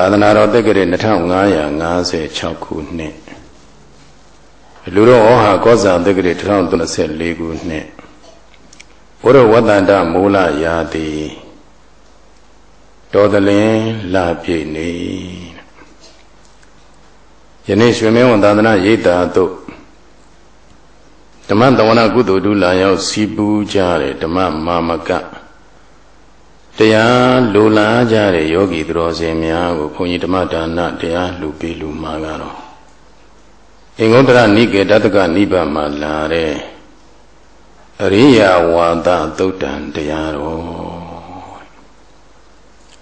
သာသနာတော်တက္ကရာ2556ခုနှစ်လူတော်ဩဟာကောဇာတက္ကရာ1034ခုနှစ်ဘုရဝတ္တန္တမူလရာတိတော်သလင်လာပြည့်နေယနေ့ရွှေမင်းဝန်သာသနာရိပ်သာတို့ဓမ္မတဝနာကုသိုလ်ဒုလာရောက်စီပူးကြတဲ့ဓမ္မမာမက တရားလိုလားကြတဲ့ယောဂီသူတော်စင်များကိုဘုန်းကြီးဓမ္မဒါနတရားလှူပေးလူမှာကတော့အင်္ဂုတ္တရနိကေတတကနိဗ္ဗာန်မှာလာတဲ့အရိယဝါဒသုတ်တံတရားတော်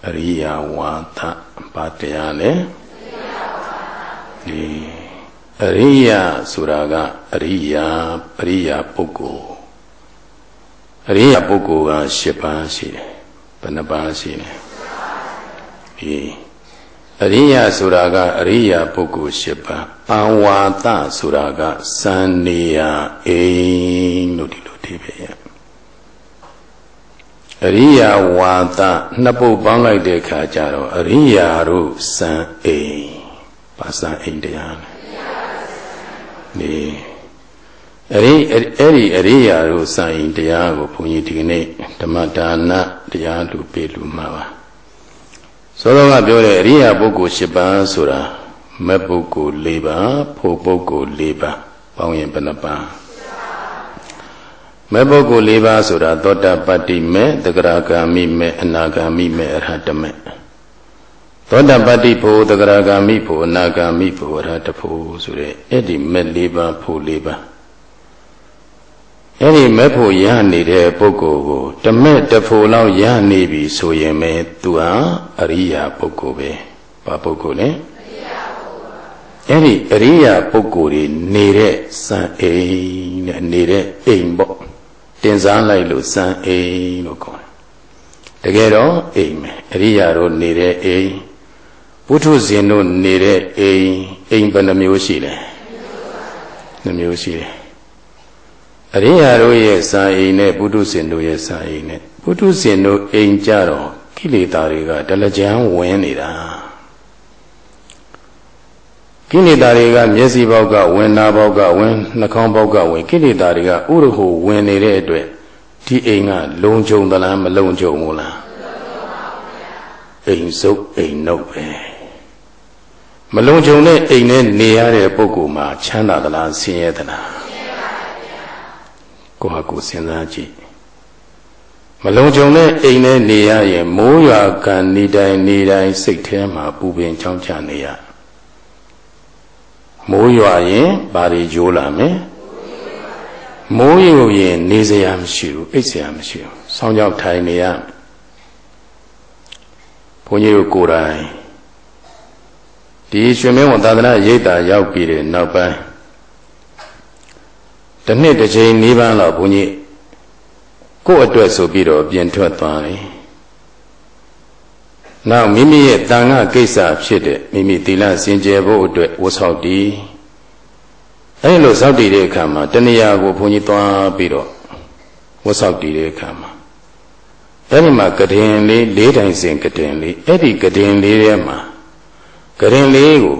အရိယဝါဒဘာတရားလဲဒီအရိယဆိုတာကအရိယာပရိယာပုဂ္ဂိုလ်အရိယပုဂ္ဂိုလ်က၈ပါးရှိတယ်ဘ ယ်နှပါးရှိလဲဒီအရိယဆိုတာကအရိယပုဂ္ဂိုလ်၈ပါးအဝါဒဆိုတာကစံနေယအိမ်လို့ဒီလိုဒီပဲရအရိယဝါဒနှစ်ပုတ်ပေါင်းလိုက်တဲ့အခါကျတော့အရိယာတို့စံအိမ်ပါစံအိမ်တရားလဲဒီ အဲ့ဒီအဲ့ဒီအရိယာတို့စာရင်တရားကိုဘုန်းကြီးဒီကနေ့ဓမ္မဒါနတရားလူပေးလူမှာပါသောတော်ကပြောတဲ့အရိယာပုဂ္ဂိုလ်၈ပါးဆိုတာမက်ပုဂ္ဂိုလ်၄ပါးဖို့ပုဂ္ဂိုလ်၄ပါးပေါင်းရင်ဘယ်နှပါးမက်ပုဂ္ဂိုလ်၄ပါးဆိုတာသောတာပတ္တိမေတဂရဂာမိမေအနာဂာမိမေအရဟတမေသောတာပတ္တိဖို့တဂရဂာမိဖို့အနာဂာမိဖို့အရဟတဖို့ဆိုတဲ့အဲ့ဒီမက်၄ပါးဖို့၄ပါး အဲ့ဒီမဲ့ဖို့ရနေတဲ့ပုဂ္ဂိုလ်ကိုတမက်တဖို့လောက်ရနေပြီဆိုရင်ပဲသူဟာအရိယာပုဂ္ဂိုလ်ပဲဘာပုဂ္ဂိုလ်လဲအဲ့ဒီအရိယာပုဂ္ဂိုလ်တွေနေတဲ့စံအိမ်နဲ့နေတဲ့အိမ်ပေါ့တင်စားလိုက်လို့စံအိမ်လို့ခေါ်တယ်တကယ်တော့အိမ်ပဲအရိယာတို့နေတဲ့အိမ်ဘုထုဇင်တို့နေတဲ့အိမ်အိမ်ဘယ်နှမျိုးရှိလဲနှမျိုးရှိတယ် အရိယာတို့ရဲ့စာအိမ်နဲ့ပုထုဇဉ်တို့ရဲ့စာအိမ်နဲ့ပုထုဇဉ်တို့အိမ်ကြတော့ကိလေသာတွေကဒလကြံဝင်နေတာကိလေသာတွေကမျက်စိဘောက်ကဝင်နာဘောက်ကဝင်နှာခေါင်းဘောက်ကဝင်ကိလေသာတွေကဥရဟုဝင်နေတဲ့အတွက်ဒီအိမ်ကလုံခြုံသလားမလုံခြုံဘူးလားအိမ်စုပ်အိမ်နှုတ်ပဲမလုံခြုံတဲ့အိမ်နဲ့နေရတဲ့ပုဂ္ဂိုလ်မှာချမ်းသာသလားဆင်းရဲသလား ကိုဟာကိုစဉ်းစားကြည့်မလုံခြုံတဲ့အိမ်နဲ့နေရရင်မိုးရွာကန်နေတိုင်းနေတိုင်းစိတ်ထဲမှာပူပင်ချောင်းချနေရမိုးရွာရင်ဘာတွေကြိုးလာမလဲမိုးရွာရင်နေစရာမရှိဘူးအိတ်စရာမရှိဘူးဆောင်းကြောက်ထိုင်နေရဘုန်းကြီးတို့ကိုယ်တိုင်ဒီရွှေမင်းဝန်သာသနာရိပ်တာရောက်ပြီးတဲ့နောက်ပိုင်း တနှစ်တစ်ချိန်၄ပန်းလောက်ဘုန်းကြီးကိုယ့်အတွက်ဆိုပြီးတော့ပြင်ထွက်သွားတယ်။နောက်မိမိရဲ့တန်ခါကိစ္စဖြစ်တဲ့မိမိသီလစင်ကြယ်ဖို့အတွက်ဝတ်ဆောက်တည်အဲဒီလိုဆောက်တည်တဲ့အခါမှာတဏှာကိုဘုန်းကြီးသွားပြီးတော့ဝတ်ဆောက်တည်တဲ့အခါမှာအဲဒီမှာကဒင်လေးလေးတိုင်စင်ကဒင်လေးအဲ့ဒီကဒင်လေးထဲမှာကဒင်လေးကို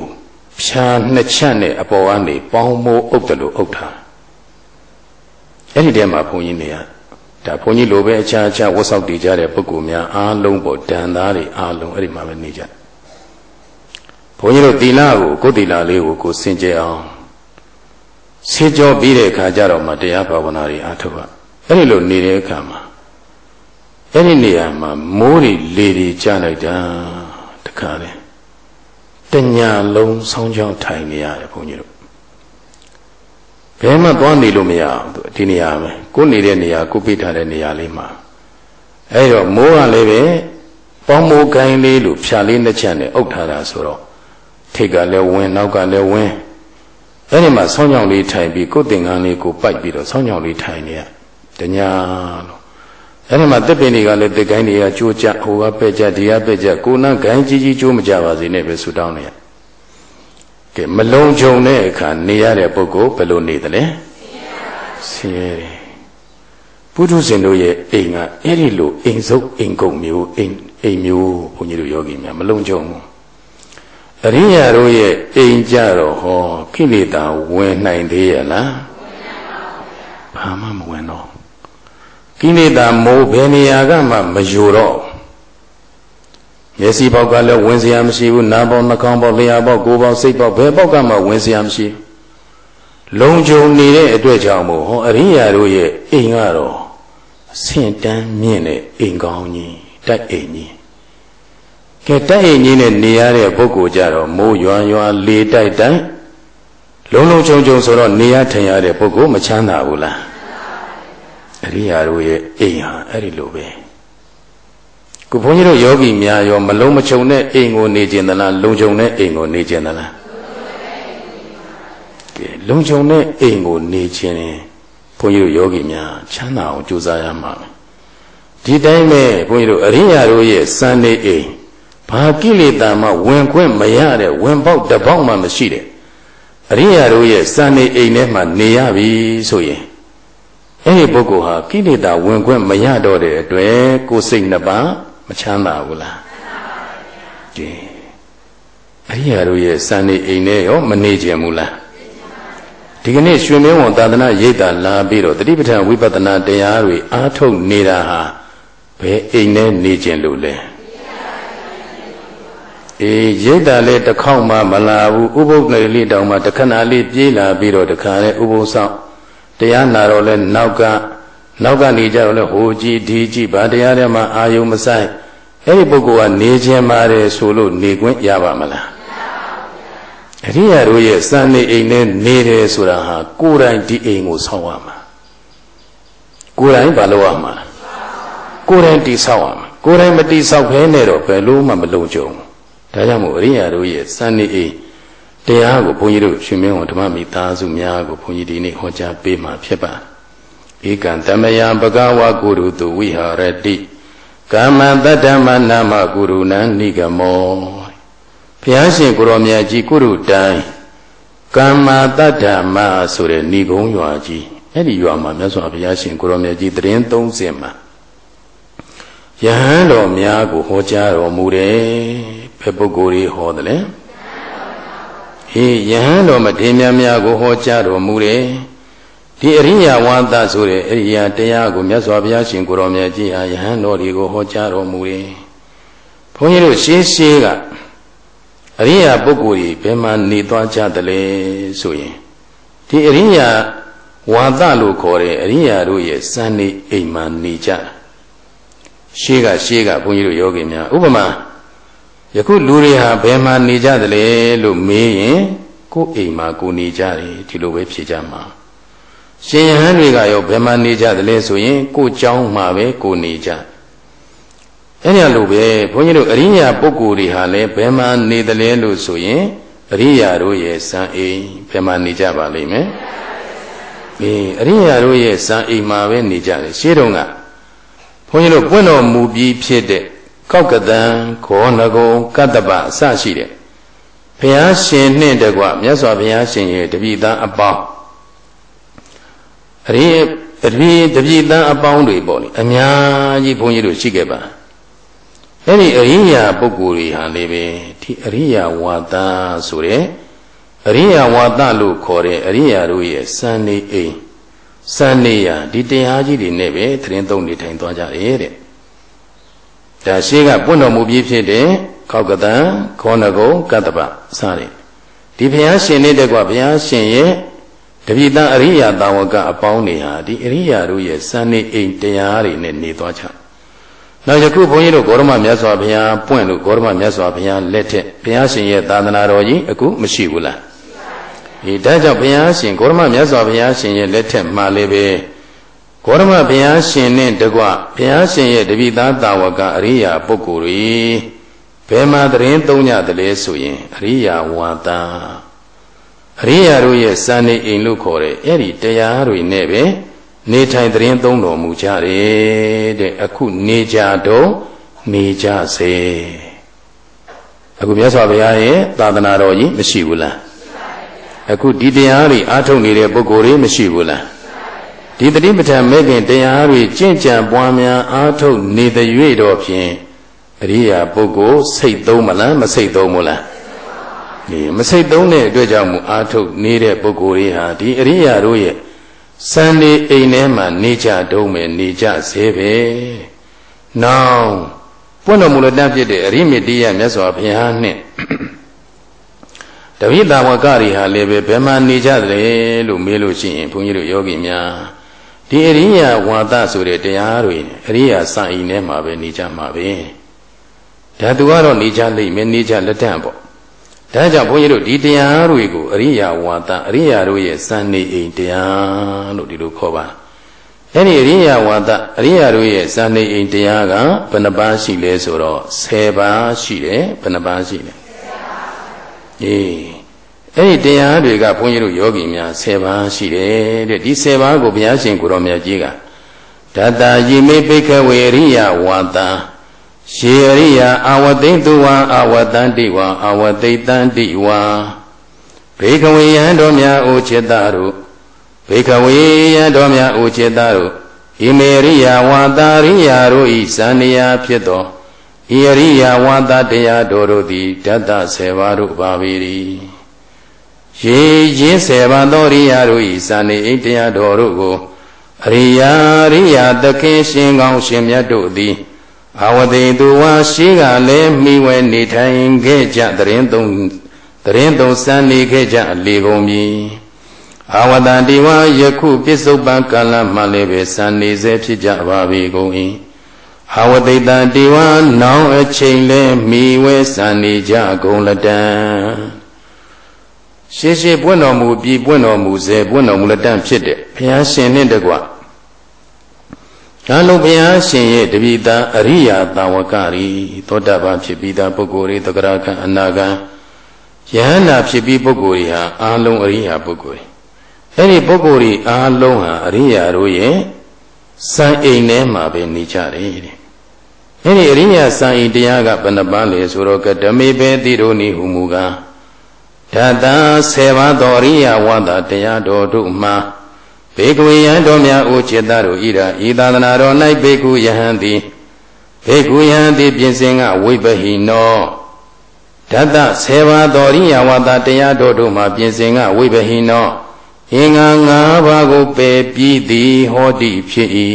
ဖြာနှစ်ချက်နဲ့အပေါ်ကနေပေါင်းမိုးအုပ်တယ်လို့အုပ်ထား အဲ့ဒီထဲမှာဘုန်းကြီးနေရဒါဘုန်းကြီးလိုပဲအခြားအခြားဝတ်ဆောက်တည်ကြတဲ့ပုဂ္ဂိုလ်များအားလုံးပေါ့တန်သားတွေအားလုံးအဲ့ဒီမှာပဲနေကြဘုန်းကြီးတို့သီလကိုကိုယ်သီလလေးကိုကိုစင်ကြယ်အောင်ဆေးကြောပြီးတဲ့အခါကျတော့မှတရားဘာဝနာတွေအားထုတ်ရအဲ့ဒီလိုနေတဲ့အခါမှာအဲ့ဒီနေရာမှာမိုးတွေလေတွေကျလိုက်တာတခါလေတညာလုံးဆောင်းချောင်းထိုင်နေရတယ်ဘုန်းကြီးတို့ ဘယ်မှသွားနေလို့မရအောင်သူဒီနေရာပဲကိုနေတဲ့နေရာကိုပြထားတဲ့နေရာလေးမှာအဲ့တော့မိုးကလည်းပဲပေါင်းမိုးကိုင်းလေးလို့ဖြာလေးနှစ်ချက်နဲ့အုပ်ထားတာဆိုတော့ထိတ်ကလည်းဝင်းနောက်ကလည်းဝင်းအဲ့ဒီမှာဆောင်းကြောင်လေးထိုင်ပြီးကိုယ်တင်ကန်းလေးကိုပိုက်ပြီးတော့ဆောင်းကြောင်လေးထိုင်နေရတညာလို့အဲ့ဒီမှာတစ်ပင်တွေကလည်းတစ်ကိုင်းတွေကကြိုးကြဟိုကပဲ့ကြဒီကပဲ့ကြကိုနာဂိုင်းကြီးကြီးကြိုးမကြပါစေနဲ့ပဲဆူတောင်းနေရ ကဲမလုံးကြုံတဲ့အခါနေရတဲ့ပုဂ္ဂိုလ်ဘယ်လိုနေသလဲဆင်းရဲတယ်ပုထုဇဉ်တို့ရဲ့အိမ်ကအဲ့ဒီလိုအိမ်စုပ်အိမ်ကုန်မျိုးအိမ်အိမ်မျိုးဘုန်းကြီးတို့ယောဂီများမလုံးကြုံဘူးအရိယာတို့ရဲ့အိမ်ကြတော့ဟောကိလေသာဝင်နိုင်သေးရဲ့လားဘာမှမဝင်တော့ကိလေသာမိုးဘယ်နေရာကမှမယိုတော့ မျက်စိပေါက်ကလည်းဝင်စရာမရှိဘူးနားပေါက်နှာခေါင်းပေါက်လျှာပေါက်ကိုယ်ပေါက်စိတ်ပေါက်ဘယ်ပေါက်ကမှဝင်စရာမရှိလုံခြုံနေတဲ့အတွက်ကြောင့်မို့ဟောအရိယာတို့ရဲ့အိမ်ကတော့အဆင့်တန်းမြင့်တဲ့အိမ်ကောင်းကြီးတိုက်အိမ်ကြီးကဲတိုက်အိမ်ကြီးနဲ့နေရတဲ့ပုဂ္ဂိုလ်ကြတော့မိုးရွာရွာလေတိုက်တိုက်လုံလုံချုံချုံဆိုတော့နေရထိုင်ရတဲ့ပုဂ္ဂိုလ်မချမ်းသာဘူးလားအရိယာတို့ရဲ့အိမ်ဟာအဲ့ဒီလိုပဲ ခုဘုန်းကြီးတို့ယောဂီများရောမလုံးမချုံတဲ့အိမ်ကိုနေကျင်သလားလုံချုံတဲ့အိမ်ကိုနေကျင်သလားကဲလုံချုံတဲ့အိမ်ကိုနေကျင်ရင်ဘုန်းကြီးတို့ယောဂီများချမ်းသာအောင်ကြိုးစားရမှာပဲဒီတိုင်းပဲဘုန်းကြီးတို့အရိယာတို့ရဲ့စံနေအိမ်ဘာကိလေသာမှဝင်ခွင့်မရတဲ့ဝင်ပေါက်တပေါက်မှမရှိတဲ့အရိယာတို့ရဲ့စံနေအိမ်ထဲမှာနေရပြီဆိုရင်အဲ့ဒီပုဂ္ဂိုလ်ဟာကိလေသာဝင်ခွင့်မရတော့တဲ့အတွက်ကိုယ်စိတ်နှစ်ပါး မချမ်းသာဘူးလားကဲအရိယာတို့ရဲ့စံနေအိမ်ထဲရောမနေကြဘူးလားဒီကနေ့ရွှေမင်းဝန်သာသနာရိပ်သာလာပြီးတော့တတိပဋ္ဌာန်ဝိပဿနာတရားတွေအားထုတ်နေတာဟာဘယ်အိမ်နဲ့နေကြလို့လဲအေးရိတ်တာလေးတစ်ခေါက်မှမလာဘူးဥပုပ်နယ်လေးတောင်မှတခဏလေးပြေးလာပြီးတော့တခါလဲဥပုပ်ဆောင်တရားနာတော့လဲနောက်က နောက်ကနေကြတော့လဲဟိုကြည့်ဒီကြည့်ဗာတရားထဲမှာအာယုံမဆိုင်အဲ့ဒီပုဂ္ဂိုလ်ကနေခြင်းပါတယ်ဆိုလို့နေခွင့်ရပါမလားအရိယာတို့ရဲ့စံနေအိမ်နဲ့နေတယ်ဆိုတာဟာကိုယ်တိုင်ဒီအိမ်ကိုဆောက်ရမှာကိုယ်တိုင်ဘာလုပ်ရမှာကိုယ်တိုင်တည်ဆောက်ရမှာကိုယ်တိုင်မတည်ဆောက်ဖဲနဲ့တော့ဘယ်လို့မှမလုံခြုံဒါကြောင့်မို့အရိယာတို့ရဲ့စံနေအိမ်တရားကိုဘုန်းကြီးတို့ရှင်မင်းဝန်ဓမ္မမိသားစုများကိုဘုန်းကြီးဒီနေ့ဟောကြားပေးမှာဖြစ်ပါတယ် ဧကံတမယံဘဂဝါကုရုတုဝိဟာရတိကာမတတ္တမနာမကုရုဏံနိဂမောဘုရားရှင်ကိုရောမြတ်ကြီးကုရုတိုင်းကာမတတ္တမဆိုတဲ့ဏိဂုံးရွာကြီးအဲ့ဒီရွာမှာမြတ်စွာဘုရားရှင်ကိုရောမြတ်ကြီးတရင်30မှာယဟန်တော်များကိုဟောကြားတော်မူတယ်ဘယ်ပုဂ္ဂိုလ်တွေဟောတယ်လဲဟေးယဟန်တော်မထေရများများကိုဟောကြားတော်မူတယ် ဒီအရိယာဝါဒဆိုတဲ့အရိယာတရားကိုမြတ်စွာဘုရားရှင်ကိုရောမြတ်ကြီးဟာယဟန်တော်တွေကိုဟောကြားတော်မူတယ်ဘုန်းကြီးတို့ရှင်းရှင်းကအရိယာပုဂ္ဂိုလ်ကြီးဘယ်မှာနေသွားကြသလဲဆိုရင်ဒီအရိယာဝါဒလို့ခေါ်တဲ့အရိယာတို့ရဲ့စံနေအိမ်မှာနေကြရှေးကရှေးကဘုန်းကြီးတို့ယောဂီများဥပမာယခုလူတွေဟာဘယ်မှာနေကြသလဲလို့မေးရင်ကိုယ်အိမ်မှာကိုနေကြတယ်ဒီလိုပဲဖြေကြမှာ ရှင်ယဟန်တွေကရောဘယ်မှာနေကြသလဲဆိုရင်ကိုเจ้าမှာပဲကိုနေကြအဲ့ဒီလိုပဲဘုန်းကြီးတို့အရိယာပုဂ္ဂိုလ်တွေဟာလည်းဘယ်မှာနေသလဲလို့ဆိုရင်အရိယာတို့ရဲ့ဇံအိမ်ဘယ်မှာနေကြပါလိမ့်မယ်အေးအရိယာတို့ရဲ့ဇံအိမ်မှာပဲနေကြတယ်ရှင်းတော့ကဘုန်းကြီးတို့ပွင့်တော်မူပြီးဖြစ်တဲ့ကောက်ကတံခောနဂုံကတ္တပအစရှိတဲ့ဘုရားရှင်နှင့်တကွမြတ်စွာဘုရားရှင်ရဲ့တပိသားအပေါင်း အရိတပိတပိသားအပေါင်းတွေပေါ့လေအများကြီးဘုန်းကြီးတို့ရှိခဲ့ပါအဲ့ဒီအရိယာပုဂ္ဂိုလ်တွေဟာလေပဲဒီအရိယာဝါဒဆိုတဲ့အရိယာဝါဒလို့ခေါ်တဲ့အရိယာတို့ရဲ့စံနေအိမ်စံနေရဒီတရားကြီးတွေနဲ့ပဲသတင်းသုံးနေထိုင်သွားကြတယ်တဲ့ဒါရှိကပွင့်တော်မူပြီးဖြစ်တဲ့ခောက်ကတံခောနဂုံကတ္တပစတဲ့ဒီဘုရားရှင်နဲ့တကွဘုရားရှင်ရဲ့ တပိတံအရိယာတာဝကအပေါင်းတွေဟာဒီအရိယာတို့ရဲ့စံနေအိမ်တရားတွေနဲ့နေသွားကြနောက်ယခုဘုန်းကြီးတို့ဂေါရမမြတ်စွာဘုရားပွင့်လို့ဂေါရမမြတ်စွာဘုရားလက်ထက်ဘုရားရှင်ရဲ့သာသနာတော်ကြီးအခုမရှိဘူးလားဒီဒါကြောင့်ဘုရားရှင်ဂေါရမမြတ်စွာဘုရားရှင်ရဲ့လက်ထက်မှာလည်းပဲဂေါရမဘုရားရှင်နဲ့တကွဘုရားရှင်ရဲ့တပိသားတာဝကအရိယာပုဂ္ဂိုလ်တွေဘယ်မှာတရင်သုံးကြတယ်လဲဆိုရင်အရိယာဝါဒ အရိယာတို့ရဲ့စံနေအိမ်လို့ခေါ်တဲ့အဲ့ဒီတရားတွေနဲ့ပဲနေထိုင်တရင်သုံးတော်မူကြတယ်တဲ့အခုနေကြတော့နေကြစေအခုမြတ်စွာဘုရားရဲ့သာသနာတော်ကြီးမရှိဘူးလားအခုဒီတရားတွေအားထုတ်နေတဲ့ပုဂ္ဂိုလ်တွေမရှိဘူးလားဒီတတိပဋ္ဌာန်မဲ့ခင်တရားတွေကျင့်ကြံပွားများအားထုတ်နေတဲ့၍တော့ဖြင့်အရိယာပုဂ္ဂိုလ်စိတ်သုံးမလားမစိတ်သုံးဘူးလား ဒီမစိတ်သုံးတဲ့အတွက်ကြောင့်မူအာထုတ်နေတဲ့ပုဂ္ဂိုလ်တွေဟာဒီအရိယာတို့ရဲ့စံနေအိမ်ထဲမှာနေကြတုံးမယ်နေကြစေပဲ။နောက်ပွင့်တော်မူလို့တတ်ဖြစ်တဲ့အရိမေတ္တိယမြတ်စွာဘုရားနဲ့တပိတဝကတွေဟာလည်းပဲဘယ်မှာနေကြတယ်လို့မေးလို့ရှိရင်ဘုန်းကြီးတို့ယောဂီများဒီအရိယာဝါဒဆိုတဲ့တရားတွေအရိယာစာအိမ်ထဲမှာပဲနေကြမှာပဲဒါသူကတော့နေကြလိမ့်မယ်နေကြလက်တန့်ပေါ့ ဒါကြောင့်ဘုန်းကြီးတို့ဒီတရားတွေကိုအရိယာဝါဒအရိယာတို့ရဲ့စံနေအိမ်တရားလို့ဒီလိုခေါ်ပါအဲ့ဒီအရိယာဝါဒအရိယာတို့ရဲ့ဇာနေအိမ်တရားကဘယ်နှပါးရှိလဲဆိုတော့10ပါးရှိတယ်ဘယ်နှပါးရှိလဲအေးအဲ့ဒီတရားတွေကဘုန်းကြီးတို့ယောဂီများ10ပါးရှိတယ်တဲ့ဒီ10ပါးကိုဘုရားရှင်ကိုရောမြတ်ကြီးကဓာတာယိမေပိခဝေရိယဝါတာ ရှေရိယအာဝတိတုဝံအာဝတန္တိဝံအာဝတိတန္တိဝံဘေခဝေယံတော်များအိုจิตတို့ဘေခဝေယံတော်များအိုจิตတို့ဣမေရိယဝါတာရိယတို့ဤဇန်နယာဖြစ်သောဣရိယဝါတာတရားတော်တို့သည်ဓတ္တဆေပါတို့ပါပေ၏ရေရင်းဆေပါသောရိယတို့ဤဇန်နေအိတရားတော်တို့ကိုအရိယာရိယသခင်ရှင်ကောင်းရှင်မြတ်တို့သည် အဝတိသူဝါရှိကလည်းမိဝဲနေထိုင်ခဲ့ကြတရင်သုံးတရင်သုံးစံနေခဲ့ကြလေကုန်ပြီအဝတတိဝါယခုပစ္စုပန်ကာလမှလည်းပဲစံနေစေဖြစ်ကြပါပြီကုန်၏အဝတိတတိဝါနောင်အချိန်လဲမိဝဲစံနေကြကုန်လတံရှေးရှေးပွင့်တော်မူပြီးပွင့်တော်မူစေပွင့်တော်မူလတံဖြစ်တဲ့ဘုရားရှင်နှင့်တကွ ဒါလို့ဘုရားရှင်ရဲ့တပိတာအရိယာတာဝကရီသောတာပန်ဖြစ်ပြီးသားပုဂ္ဂိုလ်တွေသကရာခံအနာခံယဟန္တာဖြစ်ပြီးပုဂ္ဂိုလ်တွေဟာအာလုံးအရိယာပုဂ္ဂိုလ်တွေအဲ့ဒီပုဂ္ဂိုလ်တွေအာလုံးဟာအရိယာတို့ရဲ့စံအိမ်ထဲမှာပဲနေကြတယ်တဲ့အဲ့ဒီအရိယာစံအိမ်တရားကဘယ်နှပန်းလဲဆိုတော့ကဓမေဘေတိတို့နိဟုမူကားဓာတာဆေပါတော်အရိယာဝါဒတရားတော်တို့မှာ ဘေကဝေယံတော်များအိုจิตတို့ဤရာဤသာသနာတော်၌ဘေကုယဟံသည်ဘေကုယဟံသည်ပြင်စင်ကဝိပဟိနောဓတ္တဆေဘာတော်ရိယဝါဒတရားတော်တို့မှာပြင်စင်ကဝိပဟိနောအင်္ဂါ၅ပါးကိုပယ်ပြီးသည်ဟောတိဖြစ်၏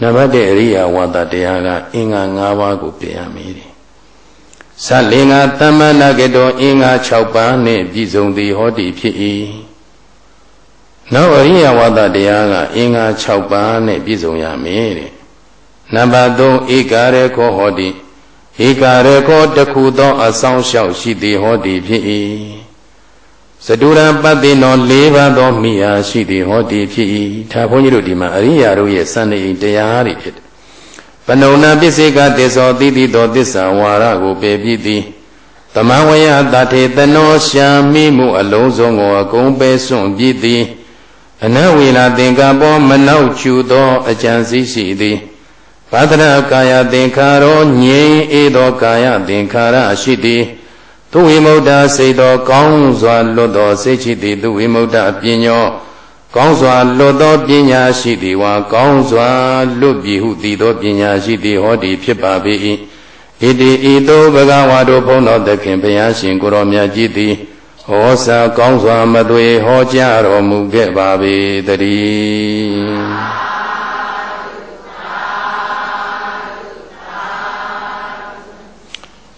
နံပါတ်1အရိယဝါဒတရားကအင်္ဂါ၅ပါးကိုပယ်ရမည်သလင်္ကာတမ္မနာကတောအင်္ဂါ6ပါးနှင့်ပြည့်စုံသည်ဟောတိဖြစ်၏ နောက်အရိယဝါဒတရားကအင်္ဂါ6ပါးနဲ့ပြည့်စုံရမယ်တဲ့နံပါတ်3ဧကာရေခောဟောတိဧကာရေခောတခုသောအဆောင်လျှောက်ရှိသည်ဟောတိဖြစ်၏သတုရပတ္တိနော၄ပါးသောမိယာရှိသည်ဟောတိဖြစ်၏ဒါဘုန်းကြီးတို့ဒီမှာအရိယာတို့ရဲ့စံနေတရားတွေဖြစ်တယ်ပဏုဏပစ္စေကတေသောတိတိသောသစ္စာဝါရကိုပယ်ပြီးသည်သမဝယတထေတနောရှာမိမှုအလုံးစုံကိုအကုန်ပယ်စွန့်ပြီးသည် အနဝေလာသင်္ကပောမနောက်ချူသောအကြံစည်းရှိသည်ဘာဒရကာယသင်္ခါရောငြိမ်အေးသောကာယသင်္ခါရရှိသည်သူဝိမု ക്ത စိတ်သောကောင်းစွာလွတ်သောစိတ်ရှိသည်သူဝိမု ക്ത ပညောကောင်းစွာလွတ်သောပညာရှိသည်ဝါကောင်းစွာလွတ်ပြီဟုသည်သောပညာရှိသည်ဟောဒီဖြစ်ပါပေ၏ဣတိဤသို့ဘဂဝါတို့ဘုန်းတော်သခင်ဘုရားရှင်ကိုရောမြတ်ကြီးသည် ဟောစာကောင်းစွာမသွေဟောကြားတော်မူခဲ့ပါပေတည်း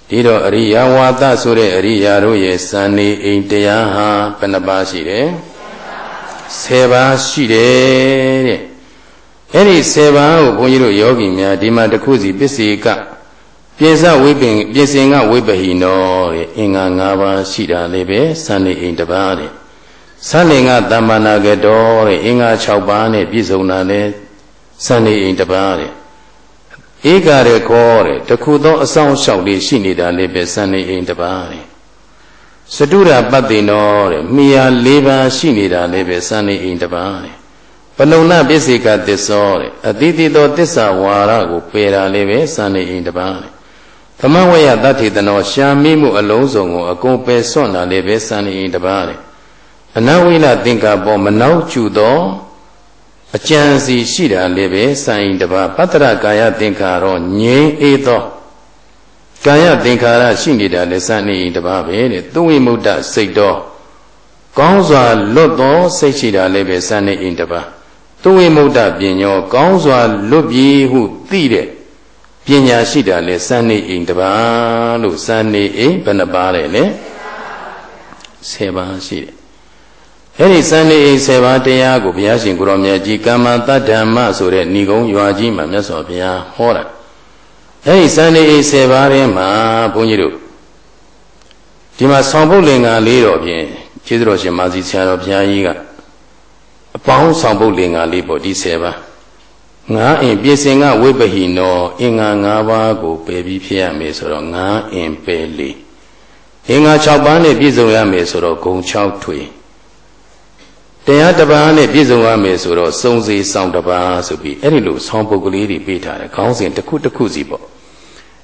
ဒီတော့အရိယဝါဒဆိုတဲ့အရိယာတို့ရဲ့စံနေအိမ်တရားဟာဘယ်နှပါးရှိတယ်10ပါးရှိတယ်တဲ့အဲ့ဒီ10ပါးကိုဘုန်းကြီးတို့ယောဂီများဒီမှာတစ်ခုစီပစ္စေက ပြင်စဝိပင်ပြင်စင်ကဝိပဟိနောတဲ့အင်္ဂါ၅ပါးရှိတာလေးပဲသံနေအိမ်တစ်ပါးတဲ့သံနေကတမ္မာနာကတော်တဲ့အင်္ဂါ6ပါးနဲ့ပြည့်စုံတာလေသံနေအိမ်တစ်ပါးတဲ့ဧကရခောတဲ့တခုသောအဆောင်လျှောက်လေးရှိနေတာလေးပဲသံနေအိမ်တစ်ပါးတဲ့စတုရပတ္တိနောတဲ့မိယာ၄ပါးရှိနေတာလေးပဲသံနေအိမ်တစ်ပါးတဲ့ပလုံနာပစ္စေကသစ္စောတဲ့အတိတိသောသစ္စာဝါရကိုပယ်တာလေးပဲသံနေအိမ်တစ်ပါးတဲ့သ မဝယတတိတနောရှာမိမှုအလုံးစုံကိုအကုန်ပယ်စွန့်တာလည်းပဲစံနေတပါးတဲ့အနဝိလသင်္ကပေါ်မနောက်ကျူသောအကြံစီရှိတာလည်းပဲစံရင်တပါးပတ္တရကာယသင်္ခါရောငြိမ်းအေးသော ကာယသင်္ခါရရှိနေတာလည်းစနေတပါးပဲတဲ့သူဝိမု ക്ത စိတ်တော်ကောင်းစွာလွတ်သောစိတ်ရှိတာလည်းပဲစနေအိမ်တပါးသူဝိမု ക്ത ပညောကောင်းစွာလွတ်ပြီဟုသိတဲ့ ပညာရှိတာလည်းစနေအိမ်တပါးလို့စနေအိမ်ဘယ်နှပါလဲလဲ10ပါးရှိတယ်အဲ့ဒီစံနေအိမ်7ပါးတရားကိုဘုရားရှင်ကိုရောမြတ်ကြီးကမ္မတတ္ဓမ္မဆိုတဲ့ဏီကုံရွာကြီးမှာမြတ်စွာဘုရားဟောတာအဲ့ဒီစံနေအိမ်7ပါးထဲမှာဘုန်းကြီးတို့ဒီမှာဆောင်ပုတ်လင်္ကာလေးတော်ဖြင့်ကျေးဇူးတော်ရှင်မာစီဆရာတော်ဘုရားကြီးကအပေါင်းဆောင်ပုတ်လင်္ကာလေးပေါ့ဒီ7ပါး ငါးအင်ပြည့်စင်ကဝိပဟိနောအင်္ဂါ၅ပါးကိုပယ်ပြီးဖြစ်ရမယ်ဆိုတော့ငါးအင်ပယ်လေးအင်္ဂါ6ပါးနဲ့ပြည့်စုံရမယ်ဆိုတော့ဂုံ6ထွေတရားတစ်ပါးနဲ့ပြည့်စုံရမယ်ဆိုတော့စုံစီဆောင်တစ်ပါးဆိုပြီးအဲ့ဒီလိုဆောင်းပုဂ္ဂလေးတွေပေးထားတယ်ခေါင်းစဉ်တစ်ခုတစ်ခုစီပေါ့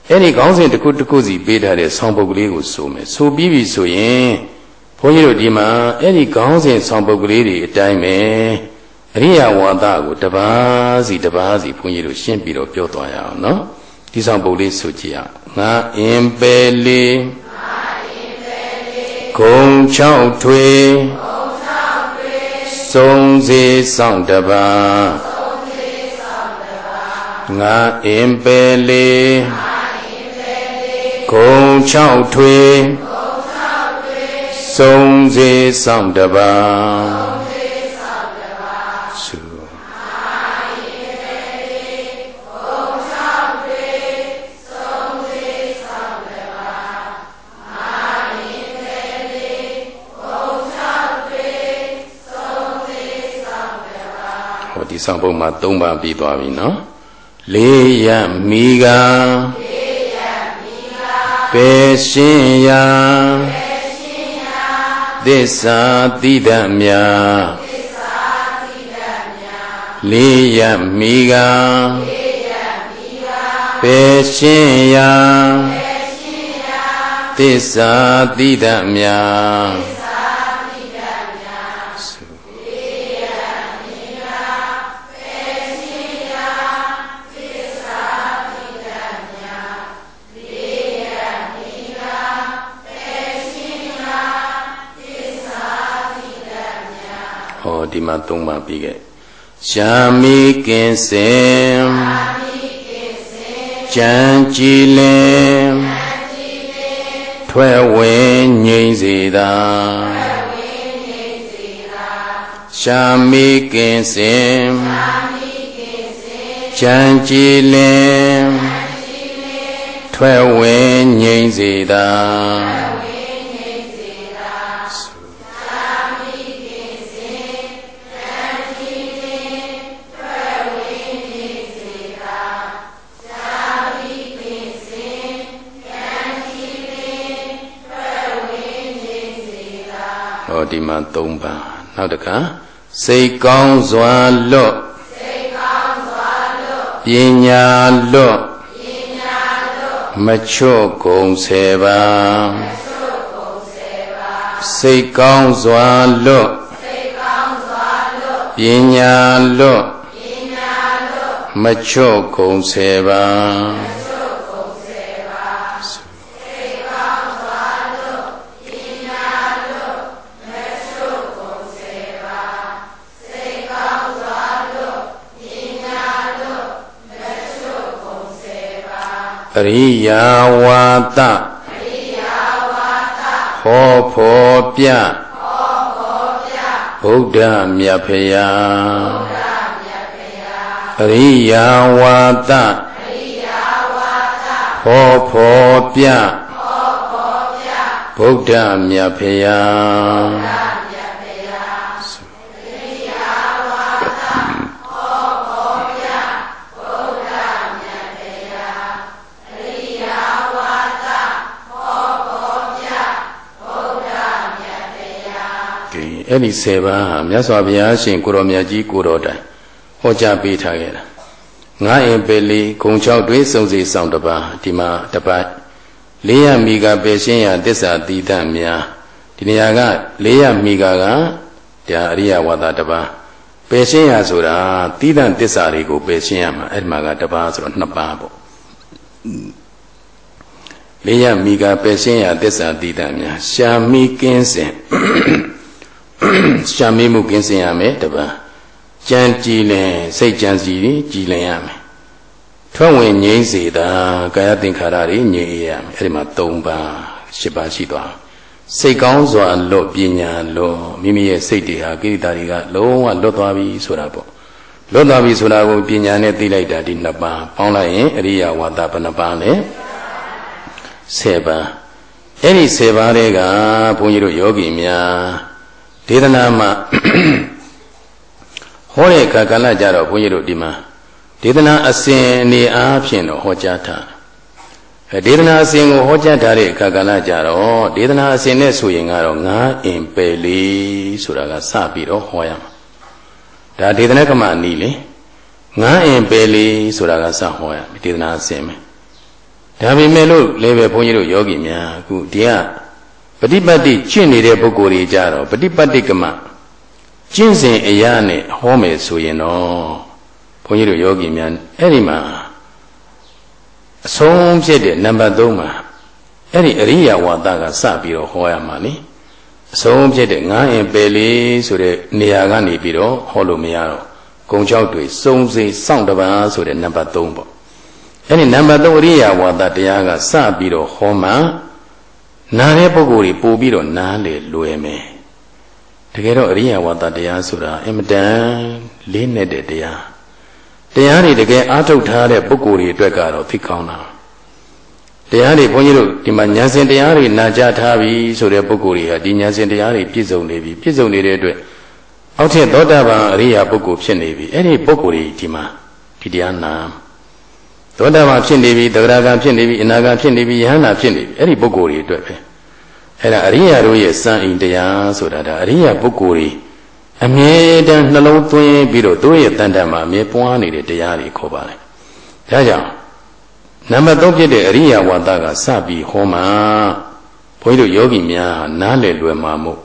အဲ့ဒီခေါင်းစဉ်တစ်ခုတစ်ခုစီပေးထားတဲ့ဆောင်းပုဂ္ဂလေးကိုဆိုမယ်ဆိုပြီးပြီဆိုရင်ဘုန်းကြီးတို့ဒီမှာအဲ့ဒီခေါင်းစဉ်ဆောင်းပုဂ္ဂလေးတွေအတိုင်းပဲ အရိယဝါဒကိုတပါးစီတပါးစီဘုန်းကြီးတို့ရှင်းပြီးတော့ပြောသွားရအောင်နော်ဒီဆောင်ပုဂ္ဂလေးဆိုကြည့်အောင်ငါအင်ပယ်လေးငါအင်ပယ်လေးဂုံ6ထွေဂုံစုံစေဆောင်တပါငါအင်ပယ်လေးဂုံ6ထွေစုံစေဆောင်တပါ ဆောင်ပုံမှာ၃ပါးပြီးသွားပြီနော်လေးရမိကလေးရမိကပေရှင်းရာပေရှင်းရာသစ္စာတိဒမြာသစ္စာတိဒမြာလေးရမိကလေးရမိကပေရှင်းရာပေရှင်းရာသစ္စာတိဒမြာဒီမှာ သုံးပါပြီးခဲ့ရှာမိကင်စင်ကြံကြည်လင်ထွက်ဝင်ငြိမ့်စေသာရှာမိကင်စင်ကြံကြည်လင်ထွက်ဝင်ငြိမ့်စေ သာဒီမှာ၃ပါးနောက်တစ်ခါစိတ်ကောင်းစွာလွတ်စိတ်ကောင်းစွာလွတ်ပညာလွတ်ပညာလွတ်မချွတ်ကုန်စေပါမချွတ်ကုန်စေပါစိတ်ကောင်းစွာလွတ်စိတ်ကောင်းစွာလွတ်ပညာလွတ်ပညာလွတ်မချွတ်ကုန်စေပါ ရိယာဝါဒအရိယာဝါဒဟောဖို့ပြဟောဖို့ပြဗုဒ္ဓမြတ်ဖရာဗုဒ္ဓမြတ်ဖရာအရိယာဝါဒအရိယာဝါဒဟောဖို့ပြဟောဖို့ပြဗုဒ္ဓမြတ်ဖရာ အဲ့ဒီ10ပါးဟာမြတ်စွာဘုရားရှင်ကိုရောမြတ်ကြီးကိုတော်တိုင်ဟောကြားပေးထားခဲ့တာငါအင်ပယ်လေးဂုံ6တွဲစုံစီဆောင်တပါးဒီမှာတပတ်လေးရမိကပယ်ရှင်းရတစ္ဆာတိတများဒီနေရာကလေးရမိကကတရားအရိယဝါဒတပါးပယ်ရှင်းရဆိုတာတိတတစ္ဆာတွေကိုပယ်ရှင်းရမှာအဲ့ဒီမှာကတပါးဆိုတော့နှစ်ပါးပေါ့လေးရမိကပယ်ရှင်းရာသစ္စာတိတများရှာမိကင်းစင် ရှာမိမှုကင်းစင်ရမယ်တပံကြံကြည်လင်စိတ်ကြံစီကြည်လင်ရမယ်ထွက်ဝင်ငြိမ့်စေတာကာယသင်္ခါရတွေငြိမ့်ရမယ်အဲ့ဒီမှာ၃ပါး၈ပါးရှိသွားစိတ်ကောင်းစွာလွတ်ပညာလွတ်မိမိရဲ့စိတ်တွေဟာကိရိတာတွေကလုံးဝလွတ်သွားပြီဆိုတာပေါ့လွတ်သွားပြီဆိုတာကိုပညာနဲ့သိလိုက်တာဒီနှစ်ပါးပေါင်းလိုက်ရင်အရိယဝါဒဘယ်နှပါးလဲ10ပါးအဲ့ဒီ10ပါးတွေကဘုန်းကြီးတို့ယောဂီများ ဒေသနာမှာဟောတဲ့အခါကလည်းကြတော့ဘုန်းကြီးတို့ဒီမှာဒေသနာအစဉ်အနေအားဖြင့်တော့ဟောကြားထားဒေသနာအစဉ်ကိုဟောကြားထားတဲ့အခါကလည်းကြတော့ဒေသနာအစဉ်နဲ့ဆိုရင်ကတော့ငါးအင်ပယ်လေးဆိုတာကစပြီးတော့ဟောရမှာဒါဒေသနာကမနီးလေငါးအင်ပယ်လေးဆိုတာကစဟောရဒေသနာအစဉ်ပဲဒါပေမဲ့လို့လည်းပဲဘုန်းကြီးတို့ယောဂီများအခုဒီက ပฏิပတ်တိကျင့်နေတဲ့ပုဂ္ဂိုလ်တွေကြတော့ပฏิပတ်တိကမကျင့်စဉ်အရာနဲ့ဟောမယ်ဆိုရင်တော့ဘုန်းကြီးတို့ယောဂီများအဲ့ဒီမှာအဆုံးဖြစ်တဲ့နံပါတ်3မှာအဲ့ဒီအရိယဝါဒကစပြီးတော့ဟောရမှာနိအဆုံးဖြစ်တဲ့ငားရင်ပယ်လေးဆိုတဲ့နေရာကနေပြီးတော့ဟောလို့မရတော့ဂုံချောက်တွေစုံစိစောင့်တပန်းဆိုတဲ့နံပါတ်3ပေါ့အဲ့ဒီနံပါတ်3အရိယဝါဒတရားကစပြီးတော့ဟောမှ နားတဲ့ပုဂ္ဂိုလ်တွေပို့ပြီးတော့နားလေလွယ်မယ်တကယ်တော့အရိယဝါဒတရားဆိုတာအင်မတန်လေးနဲ့တဲ့တရားတရားတွေတကယ်အားထုတ်ထားတဲ့ပုဂ္ဂိုလ်တွေအတွက်ကတော့သိကောင်းတာတရားတွေဘုန်းကြီးတို့ဒီမှာဉာဏ်စဉ်တရားတွေနာကြားထားပြီဆိုတဲ့ပုဂ္ဂိုလ်တွေဟာဒီဉာဏ်စဉ်တရားတွေပြည့်စုံနေပြီပြည့်စုံနေတဲ့အတွက်အောက်ထက်သောတာပန်အရိယာပုဂ္ဂိုလ်ဖြစ်နေပြီအဲ့ဒီပုဂ္ဂိုလ်တွေဒီမှာဒီတရားနာ သောတာပန်ဖြစ်နေပြီသဂရကံဖြစ်နေပြီအနာကံဖြစ်နေပြီယဟန္တာဖြစ်နေပြီအဲ့ဒီပုဂ္ဂိုလ်တွေအတွက်ပဲအဲ့ဒါအရိယာတို့ရဲ့စံအိမ်တရားဆိုတာဒါအရိယာပုဂ္ဂိုလ်တွေအမြဲတမ်းနှလုံးသွင်းပြီးတော့သူ့ရဲ့တန်တမှာအမြဲပွားနေတဲ့တရားတွေခေါ်ပါလေဒါကြောင့်နံပါတ်3ဖြစ်တဲ့အရိယာဝါဒကစပြီးဟောမှာဘုန်းကြီးတို့ယောဂီများနားလည်လွယ်မှာမို့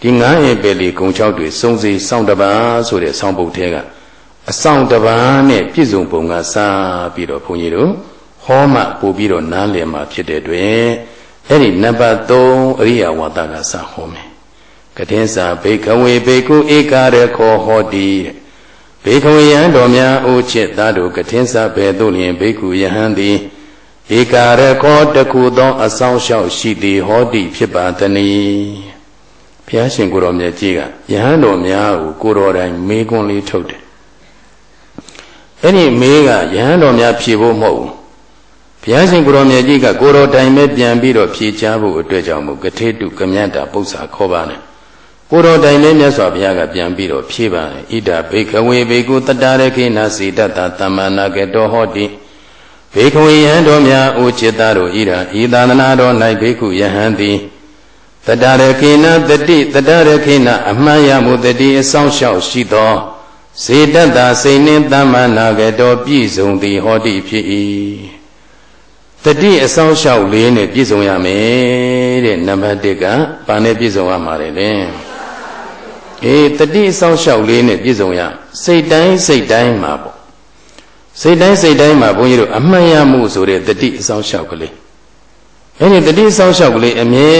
ဒီငါးရင်ပဲလေဂုံ6တွေစုံစီစောင့်တပါဆိုတဲ့ဆောင်းပုတ်ထဲက အဆောင်တပါနဲ့ပြည့်စုံပုံကစပြီးတော့ဘုန်းကြီးတို့ဟောမှပို့ပြီးတော့နားလည်မှာဖြစ်တဲ့တွင်အဲ့ဒီနံပါတ်3အရိယာဝါဒကစဟောမယ်ကတင်္စာဘေခဝေဘေကုဧကာရခောဟောတိဘေခဝေယံတော်များအိုချစ်သားတို့ကတင်္စာဘေသို့လျင်ဘေကုယဟန်သည်ဧကာရခောတခုသောအဆောင်လျှောက်ရှိသည်ဟောတိဖြစ်ပါတနီဘုရားရှင်ကိုတော်မြတ်ကြီးကယဟန်တော်များကိုကိုတော်တိုင်မေးခွန်းလေးထုတ်တယ် အဲ့ဒီမေးကယဟန်တော်များဖြေဖို့မဟုတ်ဘူးဘုရားရှင်ကိုရောမြတ်ကြီးကကိုရောတိုင်မဲ့ပြန်ပြီးတော့ဖြေချဖို့အတွက်ကြောင့်မို့ကထေတုကမြတ်တာပု္ပ္ပာခေါ်ပါနဲ့ကိုတော်တိုင်လေးမြတ်စွာဘုရားကပြန်ပြီးတော့ဖြေပါဣဒဘိကဝေဘေကုတတရခေနာစေတတသမ္မာနာကေတောဟောတိဘေကဝေယံတော်များအိုจิตသားတို့ဣဒဤသာသနာတော်၌ဘေကုယဟန်သည်တတရခေနာတတိတတရခေနာအမှန်ရမှုတတိအဆောင်လျှောက်ရှိသော စေတတစိတ်နှင့်သမ္မာနာကေတောပြည့်စုံသည်ဟောတိဖြစ်၏တတိအဆောင်လျှောက်လေးနဲ့ပြည့်စုံရမယ်တဲ့နံပါတ်1ကဘာနဲ့ပြည့်စုံရမှာလဲအေးတတိဆောက်လျှောက်လေးနဲ့ပြည့်စုံရစိတ်တိုင်းစိတ်တိုင်းမှာပေါ့စိတ်တိုင်းစိတ်တိုင်းမှာဘုန်းကြီးတို့အမှန်ရမှုဆိုတဲ့တတိအဆောက်လျှောက်ကလေးအဲ့ဒီတတိဆောက်လျှောက်ကလေးအမြဲ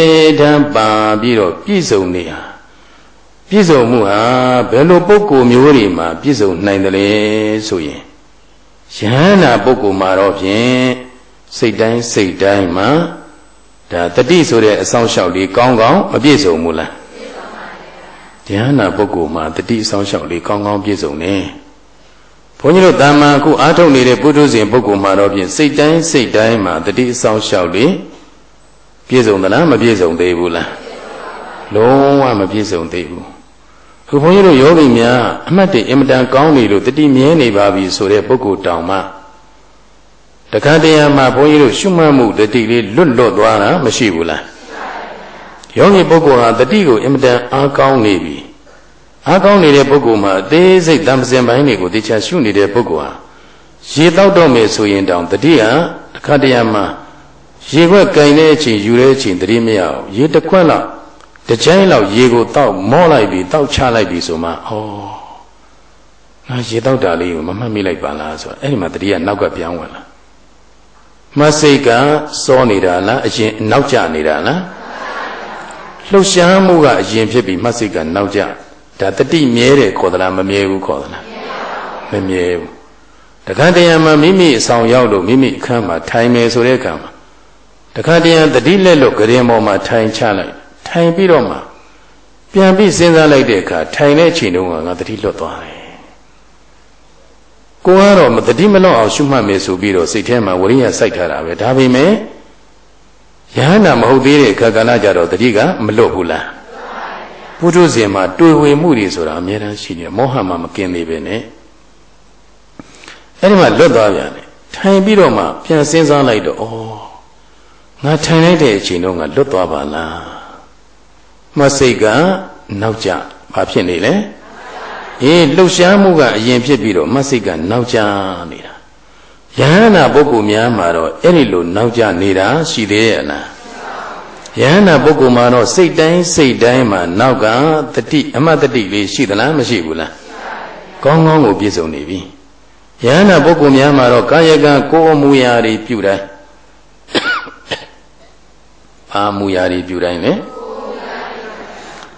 တမ်းပါပြီးတော့ပြည့်စုံနေဟာ ပြည့်စုံမှုဟာဘယ်လိုပုဂ္ဂိုလ်မျိုးတွေမှာပြည့်စုံနိုင်တယ်လဲဆိုရင်ယဟန္တာပုဂ္ဂိုလ်မှာတော့ဖြင့်စိတ်တိုင်းစိတ်တိုင်းမှာဒါတတိဆိုတဲ့အဆောင်လျှောက်လေးကောင်းကောင်းမပြည့်စုံဘူးလားဉာဏ်နာပုဂ္ဂိုလ်မှာတတိဆောင်လျှောက်လေးကောင်းကောင်းပြည့်စုံတယ်ဘုန်းကြီးတို့တာမန်အခုအားထုတ်နေတဲ့ပုထုဇဉ်ပုဂ္ဂိုလ်မှာတော့ဖြင့်စိတ်တိုင်းစိတ်တိုင်းမှာတတိဆောင်လျှောက်လေးပြည့်စုံသလားမပြည့်စုံသေးဘူးလားလုံးဝမပြည့်စုံသေးဘူး ခုဘုန်းကြီးတို့ယောဂီများအမှတ်တအင်မတန်ကောင်းနေလို့တတိမြဲနေပါပြီဆိုတဲ့ပုဂ္ဂိုလ်တောင်မှတခါတရံမှာဘုန်းကြီးတို့ရှုမှတ်မှုတတိလေးလွတ်လွတ်သွားတာမရှိဘူးလားယောဂီပုဂ္ဂိုလ်ဟာတတိကိုအင်မတန်အားကောင်းနေပြီအားကောင်းနေတဲ့ပုဂ္ဂိုလ်မှာအသေးစိတ်တံပစင်ပိုင်းတွေကိုတေချာရှုနေတဲ့ပုဂ္ဂိုလ်ဟာရေတောက်တော့မယ်ဆိုရင်တောင်တတိဟာအခါတရံမှာရေခွက်ကင်တဲ့အချိန်ယူတဲ့အချိန်တတိမရအောင်ရေတစ်ခွက်လောက် တကြိုင်းလောက်ရေကိုတောက်မောလိုက်ပြီးတောက်ချလိုက်ပြီးဆိုမှဩငါရေတောက်တာလေးကိုမမှတ်မိလိုက်ပါလားဆိုတော့အဲ့ဒီမှာတတိကနောက်ကပြောင်းဝင်လာမစိတ်ကစောနေတာလားအရင်နောက်ကျနေတာလားလှုပ်ရှားမှုကအရင်ဖြစ်ပြီးမစိတ်ကနောက်ကျဒါတတိမြဲတယ်ခေါ်သလားမမြဲဘူးခေါ်သလားမမြဲဘူးတခါတရံမှာမိမိအဆောင်ရောက်လို့မိမိအခန်းမှာထိုင်မယ်ဆိုတဲ့အခါမှာတခါတရံတတိလက်လို့ဂရင်ပေါ်မှာထိုင်ချလိုက် ထိုင်ပြီးတော့မှပြန်ပြီးစဉ်းစားလိုက်တဲ့အခါထိုင်တဲ့အချိန်တုန်းကငါတတိလွတ်သွားတယ်ကိုကတော့တတိမလွတ်အောင်ရှုမှတ်မယ်ဆိုပြီးတော့စိတ်ထဲမှာဝရိယစိုက်ထားတာပဲဒါပေမဲ့ယဟန္တာမဟုတ်သေးတဲ့အခါကလည်းကြတော့တတိကမလွတ်ဘူးလားဘုဒ္ဓဇင်မှာတွေ့ဝေမှုတွေဆိုတာအများတန်းရှိနေမောဟမှာမကင်းသေးပဲနဲ့အဲ့ဒီမှာလွတ်သွားပြန်တယ်ထိုင်ပြီးတော့မှပြန်စဉ်းစားလိုက်တော့ဩငါထိုင်လိုက်တဲ့အချိန်တော့ငါလွတ်သွားပါလား မစိတ်ကနောက်ကျဘာဖြစ်နေလဲအေးလှုပ်ရှားမှုကအရင်ဖြစ်ပြီးတော့မစိတ်ကနောက်ကျနေတာယဟန္တာပုဂ္ဂိုလ်များမှာတော့အဲ့ဒီလိုနောက်ကျနေတာရှိသေးရဲ့လားယဟန္တာပုဂ္ဂိုလ်မှာတော့စိတ်တိုင်းစိတ်တိုင်းမှာနောက်ကတတိအမတ်တတိလေးရှိသလားမရှိဘူးလားကောင်းကောင်းကိုပြည့်စုံနေပြီယဟန္တာပုဂ္ဂိုလ်များမှာတော့ကာယကကိုယ်အမူအရာတွေပြုတိုင်းဘာမူအရာတွေပြုတိုင်းလဲ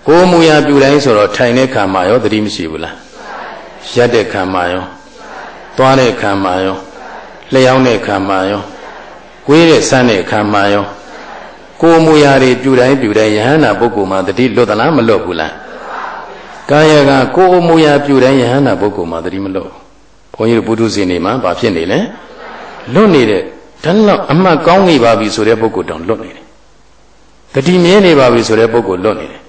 ကိုယ်မူအရာပြုတိုင်းဆိုတော့ထိုင်တဲ့ခံမှာရောတတိမရှိဘူးလားရက်တဲ့ခံမှာရောသွားတဲ့ခံမှာရောလျှောင်းတဲ့ခံမှာရောကိုယ်တဲ့ဆန်းတဲ့ခံမှာရောကိုယ်မူရာတွေပြုတိုင်းပြုတိုင်းယဟန္တာပုဂ္ဂိုလ်မှာတတိလွတ်သလားမလွတ်ဘူးလားကာယကကိုယ်မူရာပြုတိုင်းယဟန္တာပုဂ္ဂိုလ်မှာတတိမလွတ်ဘုန်းကြီးတို့ပုထုဇဉ်တွေမှာဘာဖြစ်နေလဲလွတ်နေတဲ့ဒါလောက်အမှတ်ကောင်းနေပါပြီဆိုတဲ့ပုဂ္ဂိုလ်တောင်လွတ်နေတယ်တတိမြဲနေပါပြီဆိုတဲ့ပုဂ္ဂိုလ်လွတ်နေတယ်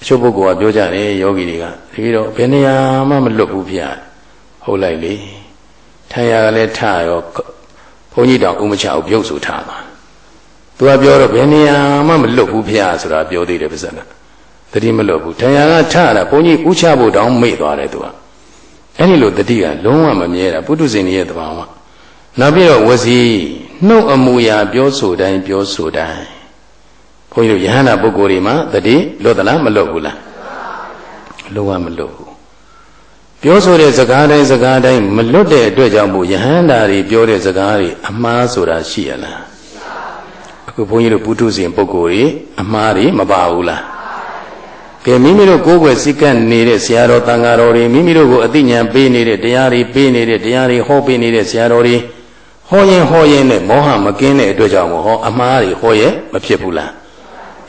အချို့ပုဂ္ဂိုလ်ကပြောကြတယ်ယောဂီတွေကဒီတော့ဘယ်နေရာမှမလွတ်ဘူးဗျာဟုတ်လိုက်လေထိုင်ရကလည်းထရောဘုန်းကြီးတောင်ဥမချအောင်ပြုတ်ဆိုထားပါသူကပြောတော့ဘယ်နေရာမှမလွတ်ဘူးဗျာဆိုတာပြောသေးတယ်ပါစကတတိမလွတ်ဘူးထိုင်ရကထတာဘုန်းကြီးဥချဖို့တောင်မေ့သွားတယ်သူကအဲ့ဒီလိုတတိကလုံးဝမမြဲတာပုထုဇဉ်ရဲ့တဘာဝနောက်ပြီးတော့ဝစီနှုတ်အမူအရာပြောဆိုတိုင်းပြောဆိုတိုင်း ဘုန်းကြီးတို့ယဟန္တာပုဂ္ဂိုလ်တွေမှာတတိလွတ်သလားမလွတ်ဘူးလားလုံးဝမလွတ်ဘူးပြောဆိုတဲ့စကားတိုင်းစကားတိုင်းမလွတ်တဲ့အတွက်ကြောင့်မို့ယဟန္တာတွေပြောတဲ့စကားတွေအမှားဆိုတာရှိရလားအခုဘုန်းကြီးတို့ပုထုဇဉ်ပုဂ္ဂိုလ်တွေအမှားတွေမပါဘူးလားကဲမိမိတို့ကိုယ်ွယ်စိတ်ကနေတဲ့ဆရာတော်တန်ဃာတော်တွေမိမိတို့ကိုအသိဉာဏ်ပေးနေတဲ့တရားတွေပေးနေတဲ့တရားတွေဟောပေးနေတဲ့ဆရာတော်တွေဟောရင်ဟောရင်နဲ့မောဟမကင်းတဲ့အတွက်ကြောင့်မို့ဟောအမှားတွေဟောရဲ့မဖြစ်ဘူးလား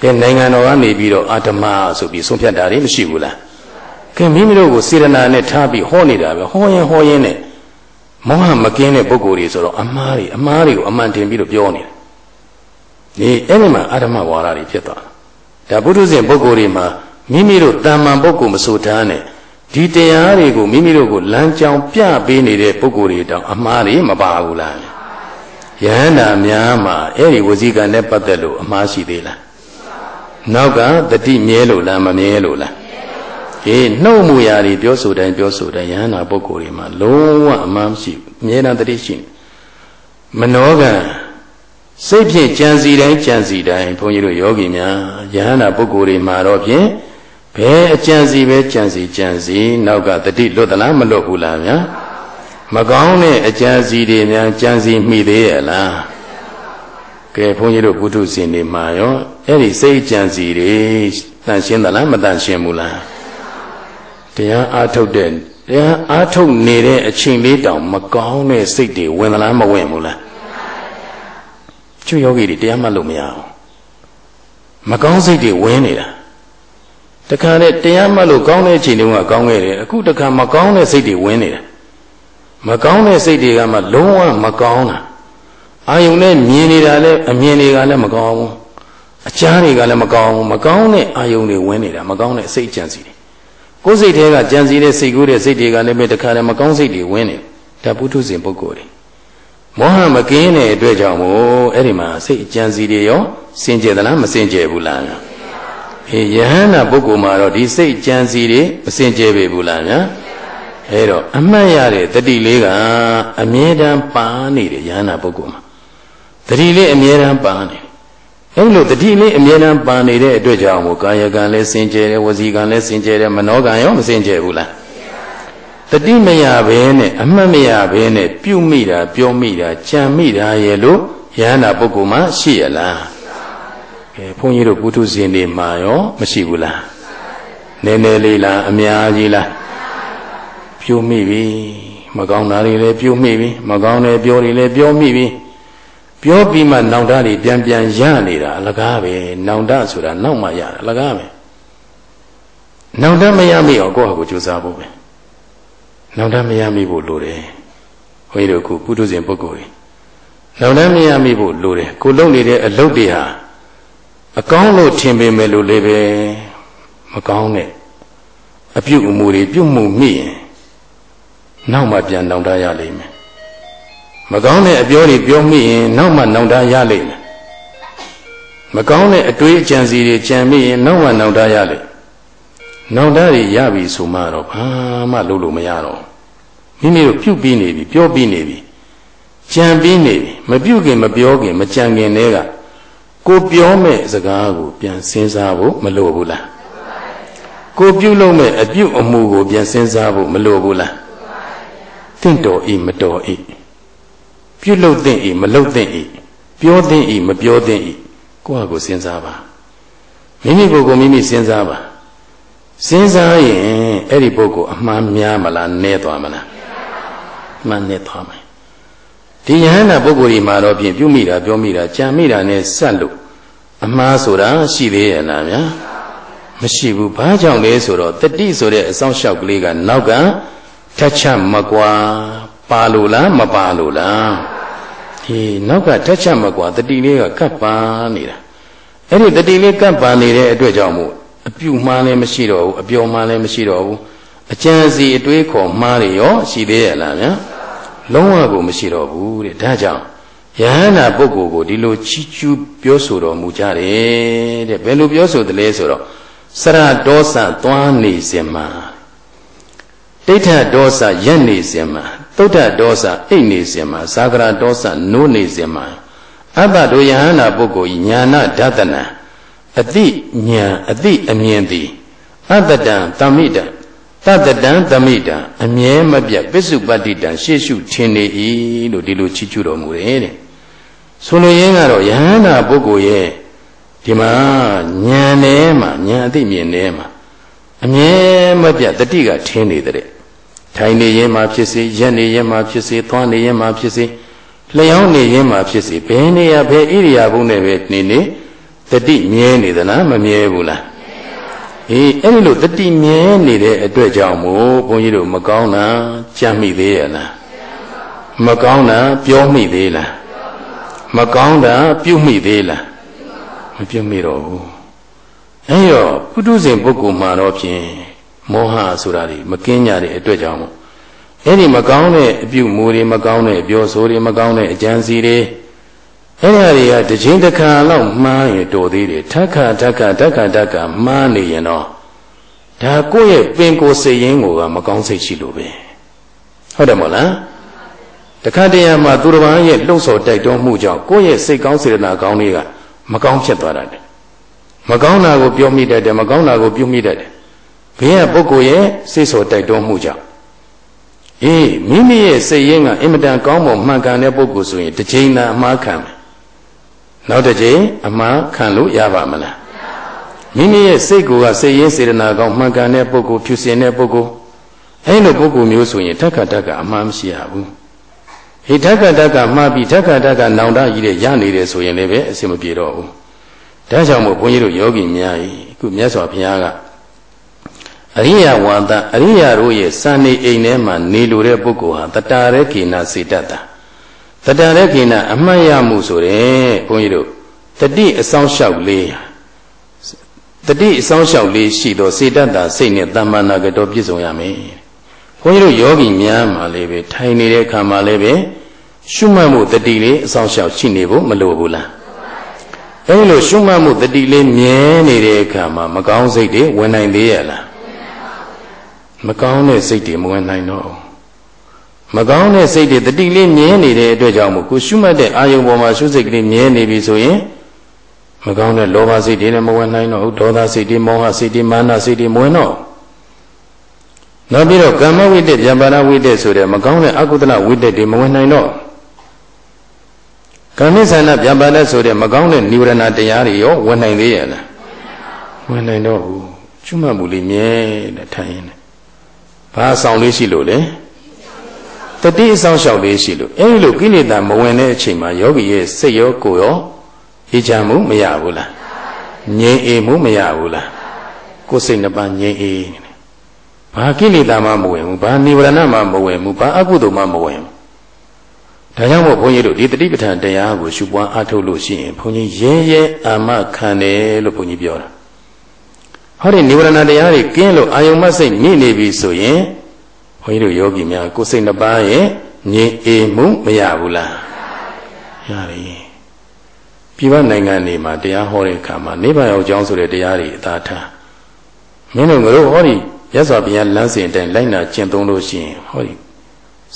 ကဲနိုင်ငံတော်ကနေပြီးတော့အာဓမဆိုပြီးဆုံးဖြတ်တာတွေမရှိဘူးလားကဲမိမိတို့ကိုစေရနာနဲ့ထားပြီးဟောနေတာပဲဟောရင်ဟောရင်နဲ့မောဟမကင်းတဲ့ပုဂ္ဂိုလ်တွေဆိုတော့အမှားတွေအမှားတွေကိုအမှန်တင်ပြီးတော့ပြောနေတယ်ဒီအဲ့ဒီမှာအာဓမဝါဒတွေဖြစ်သွားတာဒါပုထုဇဉ်ပုဂ္ဂိုလ်တွေမှာမိမိတို့တာမန်ပုဂ္ဂိုလ်မဆိုထားနဲ့ဒီတရားတွေကိုမိမိတို့ကိုလမ်းကြောင်းပြပေးနေတဲ့ပုဂ္ဂိုလ်တွေတောင်အမှားတွေမပါဘူးလားယဟန္တာများမှာအဲ့ဒီဝစီကံနဲ့ပတ်သက်လို့အမှားရှိသေးလား နောက်ကတတိမြဲလို့လားမမြဲလို့လားအေးနှုတ်မူရာတွေပြောဆိုတိုင်းပြောဆိုတိုင်းယဟန္တာပုဂ္ဂိုလ်တွေမှာလုံးဝအမှားမရှိဘူးအမြဲတမ်းတတိရှိမနောကစိတ်ဖြင့်ကြံစီတိုင်းကြံစီတိုင်းဘုန်းကြီးတို့ယောဂီများယဟန္တာပုဂ္ဂိုလ်တွေမှာတော့ဖြင့်ဘယ်အကြံစီပဲကြံစီကြံစီနောက်ကတတိလွတ်သလားမလွတ်ဘူးလားဗျာမကောင်းတဲ့အကြံစီတွေများကြံစီမိသေးရဲ့လား ကဲဘုန်းကြီးတို့ဘုထုဇင်တွေမှာရောအဲ့ဒီစိတ်ကြံစီတွေတန်ရှင်းသလားမတန်ရှင်းဘူးလားတရားအားထုတ်တဲ့တရားအားထုတ်နေတဲ့အချိန်လေးတောင်မကောင်းတဲ့စိတ်တွေဝင်သလားမဝင်ဘူးလားကျွယောဂီတွေတရားမှတ်လို့မရအောင်မကောင်းစိတ်တွေဝင်နေတာတခါနဲ့တရားမှတ်လို့ကောင်းတဲ့အချိန်တုန်းကကောင်းခဲ့တယ်အခုတခါမကောင်းတဲ့စိတ်တွေဝင်နေတာမကောင်းတဲ့စိတ်တွေကမှလုံးဝမကောင်းတာ အာယုန်နဲ့မြင်နေတာလည်းအမြင်တွေကလည်းမကောင်းဘူးအချားတွေကလည်းမကောင်းဘူးမကောင်းတဲ့အာယုန်တွေဝင်နေတာမကောင်းတဲ့စိတ်ကြံစီတွေကိုယ်စိတ်ထဲကကြံစီတဲ့စိတ်ကူးတဲ့စိတ်တွေကလည်းပဲတခါလည်းမကောင်းစိတ်တွေဝင်နေဒါပုထုဇဉ်ပုဂ္ဂိုလ်တွေမောဟမကင်းတဲ့အတွက်ကြောင့်မို့အဲ့ဒီမှာစိတ်ကြံစီတွေရောစင်ကြယ်သလားမစင်ကြယ်ဘူးလားအေးယဟန္တာပုဂ္ဂိုလ်မှာတော့ဒီစိတ်ကြံစီတွေမစင်ကြယ်ပေဘူးလားညာအဲတော့အမှတ်ရတဲ့တတိလေးကအမြဲတမ်းပါနေတယ်ယဟန္တာပုဂ္ဂိုလ်မှာ တတိလေးအမြဲတမ်းပါနေအဲ့လိုတတိလေးအမြဲတမ်းပါနေတဲ့အတွက်ကြောင့်မို့ကာယကံလည်းစင်ကြယ်တယ်ဝစီကံလည်းစင်ကြယ်တယ်မနောကံရောမစင်ကြယ်ဘူးလားတတိမရဘဲနဲ့အမှတ်မရဘဲနဲ့ပြုမိတာပြောမိတာကြံမိတာရဲ့လို့ယဟန္တာပုဂ္ဂိုလ်မှာရှိရလားကဲဘုန်းကြီးတို့ပုထုဇဉ်တွေမှာရောမရှိဘူးလားနည်းနည်းလေးလားအများကြီးလားပြုံးမိပြီမကောင်းတာတွေလည်းပြုံးမိပြီမကောင်းတဲ့ပြောတွေလည်းပြောမိပြီ ပြောပြီးမှနောင်တတွေပြန်ပြန်ရနေတာအလကားပဲနောင်တဆိုတာနောက်မှရတာအလကားပဲနောင်တမရမိအောင်ကိုယ့်ဟာကိုယ်ကြိုးစားဖို့ပဲနောင်တမရမိဖို့လိုတယ်ဘုန်းကြီးတို့ကပုထုဇဉ်ပုဂ္ဂိုလ်တွေနောင်တမရမိဖို့လိုတယ်ကိုလုပ်နေတဲ့အလုပ်တွေဟာအကောင်းလို့ထင်ပေမဲ့လို့လည်းပဲမကောင်းတဲ့အပြုအမူတွေပြုမှုမိရင်နောက်မှပြန်နောင်တရလိမ့်မယ် မကောင်းတဲ့အပြောတွေပြောမိရင်နောက်မှနောင်တရလိမ့်မယ်မကောင်းတဲ့အတွေးအကြံစီတွေကြံမိရင်နောက်မှနောင်တရလိမ့်နောင်တတွေရပြီဆိုမှတော့ဘာမှလုပ်လို့မရတော့မိမိတို့ပြုတ်ပြီးနေပြီပြောပြီးနေပြီကြံပြီးနေပြီမပြုတ်ခင်မပြောခင်မကြံခင်တည်းကကိုပြောမဲ့စကားကိုပြန်စဉ်းစားဖို့မလိုဘူးလားကိုပြုတ်လို့မဲ့အပြုတ်အမှုကိုပြန်စဉ်းစားဖို့မလိုဘူးလားတင့်တော်ဤမတော်ဤ ပြုတ်လို့တဲ့ဤမလို့တဲ့ဤပြောတဲ့ဤမပြောတဲ့ဤကိုယ့်ဟာကိုစဉ်းစားပါမိမိကိုယ်ကိုမိမိစဉ်းစားပါစဉ်းစားရင်အဲ့ဒီပုဂ္ဂိုလ်အမှန်များမလားနဲသွားမလားမှန်နဲသွားမယ်ဒီယဟန္တာပုဂ္ဂိုလ်ဒီမှာတော့ဖြင့်ပြုမိတာပြောမိတာကြံမိတာနဲ့ဆက်လို့အမှားဆိုတာရှိသေးရဲ့လားဗျာမရှိဘူးဘာကြောင့်လဲဆိုတော့တတိဆိုတဲ့အဆောင်လျှောက်ကလေးကနောက်ကထက်ချက်မကွာ ပါလို့လားမပါလို့လားဒီနောက်ကထက်ချက်မကွာတတိလေးကကပ်ပါနေတာအဲ့ဒီတတိလေးကပ်ပါနေတဲ့အတွက်ကြောင့်မို့အပြုမှန်းလည်းမရှိတော့ဘူးအပြောမှန်းလည်းမရှိတော့ဘူးအကျဉ်းစီအတွေးခေါ်မှားတွေရောရှိသေးရဲ့လားဗျာလုံးဝကိုမရှိတော့ဘူးတဲ့ဒါကြောင့်ယဟန္တာပုဂ္ဂိုလ်ကိုဒီလိုချီးကျူးပြောဆိုတော်မူကြတယ်တဲ့ဘယ်လိုပြောဆိုသလဲဆိုတော့စရဒောသသွားနေစဉ်မှာ တိဋ္ဌဒောသရက်နေစဉ်မှာသုဒ္ဓဒောသအိတ်နေစဉ်မှာသာဂရဒောသနိုးနေစဉ်မှာအတ္တတို့ယဟန္တာပုဂ္ဂိုလ်ဤညာနာဒသနာအတိညာအတိအမြင်သည်အတ္တတံသမိတံတတတံသမိတံအမြဲမပြတ်ပစ္စုပတ္တိတံရှေ့ရှုထင်နေ၏လို့ဒီလိုချီးကျူးတော်မူတယ်တဲ့ဆိုလိုရင်းကတော့ယဟန္တာပုဂ္ဂိုလ်ရဲ့ဒီမှာဉာဏ်ထဲမှာဉာဏ်အသိမြင်ထဲမှာအမြဲမပြတ်တတိကထင်းနေတဲ့ ထိုင်နေရင်မှဖြစ်စေရက်နေရင်မှဖြစ်စေသွားနေရင်မှဖြစ်စေလျှောင်းနေရင်မှဖြစ်စေဘယ်နေရာဘယ်ဣရိယာပုနဲ့ပဲနေနေတတိမြဲနေသလားမမြဲဘူးလားအေးအဲ့ဒီလိုတတိမြဲနေတဲ့အတွက်ကြောင့်မို့ဘုန်းကြီးတို့မကောင်းတာကြံ့မိသေးရဲ့လားမကောင်းတာပြောမိသေးလားမကောင်းတာပြုမိသေးလားမပြုမိတော့ဘူးအဲ့ရောပုထုဇဉ်ပုဂ္ဂိုလ်မှာတော့ဖြင့် မောဟဆိုတာတွေမကင်းကြတဲ့အတွက်ကြောင့်မို့အဲ့ဒီမကောင်းတဲ့အပြုမူတွေမကောင်းတဲ့အပြောဆိုတွေမကောင်းတဲ့အကြံစီတွေအဲ့ဒါတွေကတစ်ချိန်တစ်ခါလောက်မှားရင်တော်သေးတယ်ထက်ခါထက်ခါတက်ခါတက်ခါမှားနေရင်တော့ဒါကိုယ့်ရဲ့ပင်ကိုယ်စိတ်ရင်းကိုကမကောင်းစိတ်ရှိလို့ပဲဟုတ်တယ်မဟုတ်လားတခါတည်းမှာသူတစ်ပါးရဲ့လှုပ်ဆော်တိုက်တွန်းမှုကြောင့်ကိုယ့်ရဲ့စိတ်ကောင်းစေတနာကောင်းတွေကမကောင်းဖြစ်သွားတာတယ်မကောင်းတာကိုပြောမိတတ်တယ်မကောင်းတာကိုပြုမိတတ်တယ် ဘေးကပုဂ္ဂိုလ်ရဲ့စိတ်ဆော်တိုက်တွန်းမှုကြောင့်အေးမိမိရဲ့စိတ်ရင်းကအင်မတန်ကောင်းမွန်မှန်ကန်တဲ့ပုဂ္ဂိုလ်ဆိုရင်တစ်ချိန်သာအမှားခံမယ်နောက်တစ်ချိန်အမှားခံလို့ရပါမလားမိမိရဲ့စိတ်ကိုယ်ကစိတ်ရင်းစေတနာကောင်းမှန်ကန်တဲ့ပုဂ္ဂိုလ်ဖြူစင်တဲ့ပုဂ္ဂိုလ်အဲ့လိုပုဂ္ဂိုလ်မျိုးဆိုရင်တက္ကတက္ကအမှားမရှိရဘူးဟိတက္ကတက္ကမှားပြီးတက္ကတက္ကနောင်တကြီးတဲ့ရနေတယ်ဆိုရင်လည်းပဲအဆင်မပြေတော့ဘူးဒါကြောင့်မို့ဘုန်းကြီးတို့ယောဂီများကြီးအခုမြတ်စွာဘုရားက အရိယဝါဒအရိယတို့ရဲ့စံနေအိမ်ထဲမှာနေလိုတဲ့ပုဂ္ဂိုလ်ဟာတတာရဲကိနာစေတတ်တာတတရခိဏအမှတ်ရမှုဆိုတဲ့ဘုန်းကြီးတို့တတိအဆောင်လျှောက်လေးတတိအဆောင်လျှောက်လေးရှိတော့စေတတ်တာစိတ်နဲ့တမ္မာနာကတော့ပြည့်စုံရမယ်ဘုန်းကြီးတို့ယောဂီများမှာလည်းပဲထိုင်နေတဲ့အခါမှာလည်းပဲရှုမှတ်မှုတတိလေးအဆောင်လျှောက်ရှိနေဖို့မလိုဘူးလားအဲဒီလိုရှုမှတ်မှုတတိလေးမြဲနေတဲ့အခါမှာမကောင်းစိတ်တွေဝင်နိုင်သေးရဲ့လား မကောင်းတဲ့စိတ်တွေမဝင်နိုင်တော့ဘူးမကောင်းတဲ့စိတ်တွေတတိလေးမြဲနေတဲ့အတွက်ကြောင့်မို့ကိုရှုမှတ်တဲ့အာယုံပေါ်မှာရှုစိတ်ကလေးမြဲနေပြီဆိုရင်မကောင်းတဲ့လောဘစိတ်တွေလည်းမဝင်နိုင်တော့ဘူးဒေါသစိတ်တွေမောဟစိတ်တွေမာနစိတ်တွေမဝင်တော့နောက်ပြီးတော့ကာမဝိတ္တဗျာပါဒဝိတ္တဆိုတဲ့မကောင်းတဲ့အကုသလဝိတ္တတွေမဝင်နိုင်တော့ကာမိဆန္ဒပြပါဒဆိုတဲ့မကောင်းတဲ့និဝရဏတရားတွေရောဝင်နိုင်သေးရဲ့လားဝင်နိုင်တော့ဘူးကျွတ်မှတ်မှုလေးမြဲတဲ့ထိုင်ရင် ဘာဆောင်လေးရှိလို့လဲတတိအဆောင်လျှောက်လေးရှိလို့အဲဒီလိုကိလေသာမဝင်တဲ့အချိန်မှာယောဂီရဲ့စိတ်ရောကိုယ်ရောအေးချမ်းမှုမရဘူးလားငြိမ်အေးမှုမရဘူးလားကိုယ်စိတ်နှစ်ပါးငြိမ်အေးဘာကိလေသာမှမဝင်ဘူးဘာနိဝရဏမှမဝင်ဘူးဘာအကုသိုလ်မှမဝင်ဘူးဒါကြောင့်မို့ဘုန်းကြီးတို့ဒီတတိပဋ္ဌာန်တရားကိုရှုပွားအားထုတ်လို့ရှိရင်ဘုန်းကြီးရဲရဲအာမခံတယ်လို့ဘုန်းကြီးပြောတာ ဟောဒီနိဝရဏတရားတွေကင်းလို့အာယုံမစိတ်မြင့်နေပြီဆိုရင်ဘုန်းကြီးတို့ယောဂီများကိုယ်စိတ်နှစ်ပါးရဲ့ငြိမ်အေးမှုမရဘူးလားရတယ်ပြည်ပနိုင်ငံတွေမှာတရားဟောတဲ့အခါမှာနိဗ္ဗာန်ရောက်ကြောင်းဆိုတဲ့တရားတွေအသာထားမင်းတို့ငါတို့ဟောဒီရသော်ဘုရားလမ်းစဉ်အတိုင်းလိုက်နာကျင့်သုံးလို့ရှိရင်ဟောဒီ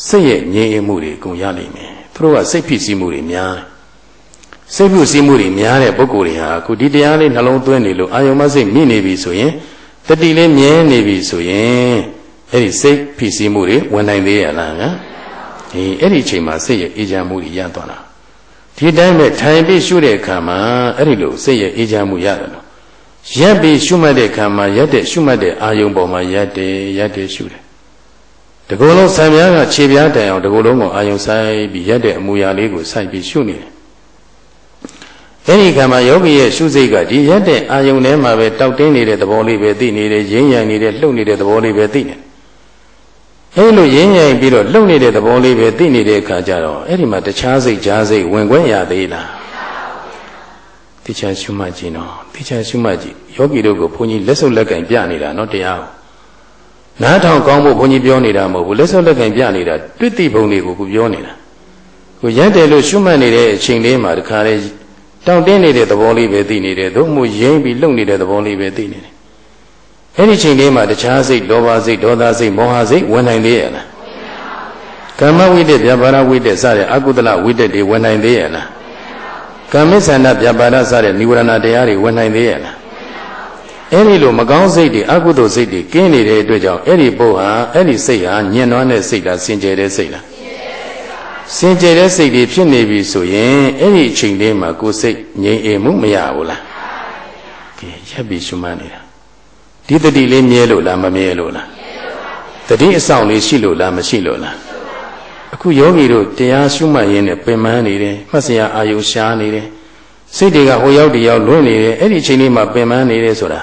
စိတ်ရဲ့ငြိမ်အေးမှုတွေအကုန်ရနိုင်မယ်သူတို့ကစိတ်ဖြစ်စည်းမှုတွေများ စိတ်ဖြစ်စည်းမှုတွေများတဲ့ပုဂ္ဂိုလ်တွေဟာအခုဒီတရားလေးနှလုံးသွင်းနေလို့အာယုံမစိတ်မြင့်နေပြီဆိုရင်တတိလေးမြဲနေပြီဆိုရင်အဲ့ဒီစိတ်ဖြစ်စည်းမှုတွေဝင်နိုင်သေးရလားငါဒီအဲ့ဒီအချိန်မှာစိတ်ရဲ့အေးချမ်းမှုတွေရသွားတာဒီတိုင်းပဲထိုင်ပြီးရှုတဲ့အခါမှာအဲ့ဒီလိုစိတ်ရဲ့အေးချမ်းမှုရတယ်လို့ရက်ပြီးရှုမှတ်တဲ့အခါမှာရက်တဲ့ရှုမှတ်တဲ့အာယုံပေါ်မှာရက်တယ်ရက်တယ်ရှုတယ်တကူလုံးဆံပြားကခြေပြားတိုင်အောင်တကူလုံးကိုအာယုံဆိုင်ပြီးရက်တဲ့အမူအရာလေးကိုစိုက်ပြီးရှုနေတယ် အဲ့ဒီကံမှာယောဂီရဲ့ရှုစိတ်ကဒီရက်တဲ့အာယုံထဲမှာပဲတောက်တင်းနေတဲ့သဘောလေးပဲသိနေတယ်ရင်းရံနေတဲ့လှုပ်နေတဲ့သဘောလေးပဲသိနေတယ်အဲ့လိုရင်းရိုင်ပြီးတော့လှုပ်နေတဲ့သဘောလေးပဲသိနေတဲ့အခါကျတော့အဲ့ဒီမှာတခြားစိတ်ကြားစိတ်ဝင်ခွင့်ရသေးလားတိချာရှုမှတ်ကြည့်နော်တိချာရှုမှတ်ကြည့်ယောဂီတို့ကိုဘုန်းကြီးလက်စုပ်လက်ကင်ပြနေတာနော်တရားကိုနားထောင်ကောင်းဖို့ဘုန်းကြီးပြောနေတာမဟုတ်ဘူးလက်စုပ်လက်ကင်ပြနေတာတွေ့တိဘုံတွေကိုကိုပြောနေတာကိုရက်တယ်လို့ရှုမှတ်နေတဲ့အချိန်လေးမှာတခါလေ တောင့်တင်းနေတဲ့သဘောလေးပဲသိနေတယ်သို့မဟုတ်ရင်းပြီးလှုပ်နေတဲ့သဘောလေးပဲသိနေတယ်အဲ့ဒီချိန်လေးမှာတခြားစိတ်လောဘစိတ်ဒေါသစိတ်မောဟစိတ်ဝင်နိုင်သေးရဲ့လားကမ္မဝိတ္တဗျာပါဒဝိတ္တစတဲ့အကုသလဝိတ္တတွေဝင်နိုင်သေးရဲ့လားကမ္မစ္ဆန္ဒဗျာပါဒစတဲ့និဝရဏတရားတွေဝင်နိုင်သေးရဲ့လားအဲ့ဒီလိုမကောင်းစိတ်တွေအကုသိုလ်စိတ်တွေကင်းနေတဲ့အတွက်ကြောင့်အဲ့ဒီပုဟာအဲ့ဒီစိတ်ဟာညင်နွမ်းတဲ့စိတ်လားစင်ကြယ်တဲ့စိတ်လား စင်ကြယ်တဲ့စိတ်တွေဖြစ်နေပြီဆိုရင်အဲ့ဒီအချိန်လေးမှာကိုယ်စိတ်ငြိမ်အေမှုမရဘူးလားကဲရပ်ပြီးရှုမှတ်နေတာဒီတတိလေးမြဲလို့လားမမြဲလို့လားတတိအဆောင်လေးရှိလို့လားမရှိလို့လားအခုယောဂီတို့တရားရှုမှတ်ရင်းနဲ့ပင်ပန်းနေတယ်မှတ်စရာအာယုရှားနေတယ်စိတ်တွေကဟိုရောက်ဒီရောက်လွင့်နေတယ်အဲ့ဒီအချိန်လေးမှာပင်ပန်းနေတယ်ဆိုတာ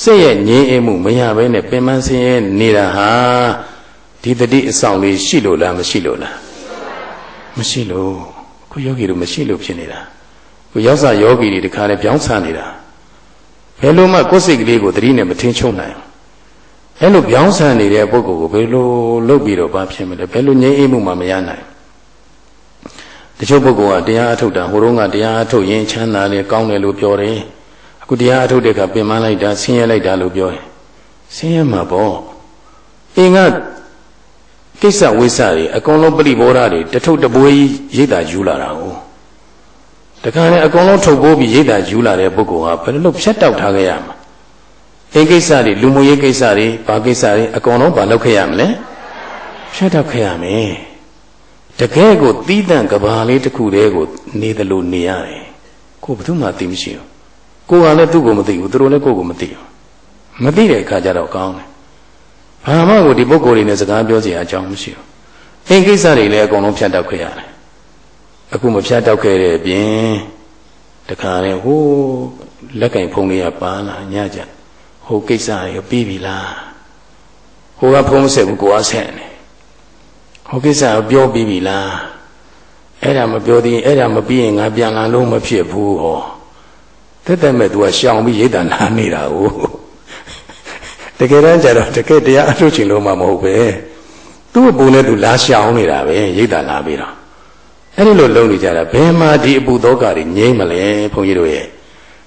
စိတ်ရဲ့ငြင်းအိမ်မှုမရဘဲနဲ့ပင်ပန်းဆင်းရဲနေတာဟာဒီတတိအဆောင်လေးရှိလို့လားမရှိလို့လား မရှိလို့ခုယောဂီတို့မရှိလို့ဖြစ်နေတာခုရောက်စားယောဂီတွေတခါလဲပြောင်းဆနေတာဘယ်လိုမှကိုယ်စိတ်ကလေးကိုသတိနဲ့မထင်းချုံနိုင်အဲ့လိုပြောင်းဆန်နေတဲ့ပုဂ္ဂိုလ်ကိုဘယ်လိုလုပ်ပြီးတော့ဘာဖြစ်မလဲဘယ်လိုငြိမ်းအေးမှုမှမရနိုင်တချို့ပုဂ္ဂိုလ်ကတရားအထုတ်တာဟိုတုန်းကတရားအထုတ်ရင်ချမ်းသာတယ်ကောင်းတယ်လို့ပြောတယ်အခုတရားအထုတ်တဲ့အခါပင်မလိုက်တာဆင်းရဲလိုက်တာလို့ပြောတယ်ဆင်းရဲမှာပေါ့အင်းက ကိစ္စဝိစ္စတွေအကုန်လုံးပြိဘောဓာတွေတထုပ်တပွေးရိတ်တာယူလာတာကိုတခါနဲ့အကုန်လုံးထုတ်ပိုးပြီးရိတ်တာယူလာတဲ့ပုဂ္ဂိုလ်ဟာဘယ်လိုဖြတ်တောက်ထားခဲ့ရမှာအိမ်ကိစ္စတွေလူမှုရေးကိစ္စတွေဘာကိစ္စတွေအကုန်လုံးဘာလုပ်ခဲ့ရမလဲဖြတ်တောက်ခဲ့ရမယ်တကယ်ကိုသီးတန့်ကဘာလေးတစ်ခုတည်းကိုနေတယ်လို့နေရတယ်ကိုဘယ်သူမှသိမရှိဘူးကိုကလည်းသူ့ကိုမသိဘူးသူတို့လည်းကိုကိုမသိဘူးမသိတဲ့အခါကျတော့ကောင်းတယ် ဘာမှကိုဒီပုဂ္ဂိုလ်တွေနဲ့စကားပြောစရာအကြောင်းမရှိဘူးအိမ်ကိစ္စတွေလည်းအကုန်လုံးဖြတ်တောက်ခဲ့ရတယ်အခုမဖြတ်တောက်ခဲ့တဲ့အပြင်တခါလေဟိုးလက်ကင်ဖုံးလေးကပါလာညကြဟိုကိစ္စတွေပြီးပြီလားဟိုကဖုံးဆက်ဘူးကိုကဆက်နေဟိုကိစ္စကိုပြောပြီးပြီလားအဲ့ဒါမပြောသေးရင်အဲ့ဒါမပြီးရင်ငါပြန်လာလို့မဖြစ်ဘူးဟောတက်တက်မဲ့ तू ကရှောင်ပြီးရိတ်တန်နာနေတာကို တကယ်တမ်းကျတော့တကယ်တရားအထုတ်ချင်လို့မှမဟုတ်ပဲသူ့အပူနဲ့သူလာရှောင်နေတာပဲရိတ်တန်နာပြီးတော့အဲ့ဒီလိုလုံနေကြတာဘယ်မှာဒီအပူသောကတွေငြိမ့်မလဲဘုန်းကြီးတို့ရဲ့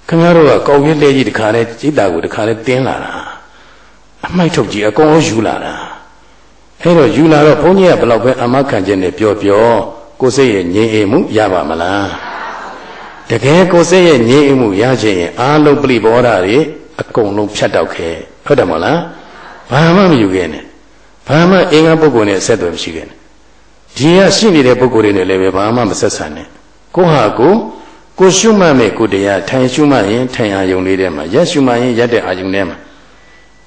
ခင်ဗျားတို့ကကောက်ရင်းလေးကြီးတခါလဲစိတ်တာကိုတခါလဲတင်းလာတာအမိုက်ထုတ်ကြီးအကုန်လုံးယူလာတာအဲ့တော့ယူလာတော့ဘုန်းကြီးကဘယ်တော့ပဲအမခံခြင်းနဲ့ပြောပြောကိုယ်စိတ်ရဲ့ငြိမ်အေးမှုရပါမလားတကယ်ကိုယ်စိတ်ရဲ့ငြိမ်အေးမှုရခြင်းရင်အာလုံးပြိဘောဓာတွေအကုန်လုံးဖြတ်တောက်ခဲ့ ဟုတ်တယ်မဟုတ်လားဘာမှမယူခဲ့နဲ့ဘာမှအင်္ဂါပုဂ္ဂိုလ်နဲ့ဆက်သွယ်မရှိခဲ့နဲ့ဒီကရှိနေတဲ့ပုဂ္ဂိုလ်တွေနဲ့လည်းပဲဘာမှမဆက်ဆံနဲ့ကိုဟာကိုကိုရှုမှတ်မဲ့ကိုတရားထိုင်ရှုမှတ်ရင်ထိုင်အာယုံလေးထဲမှာရက်ရှုမှတ်ရင်ရက်တဲ့အာယုံထဲမှာ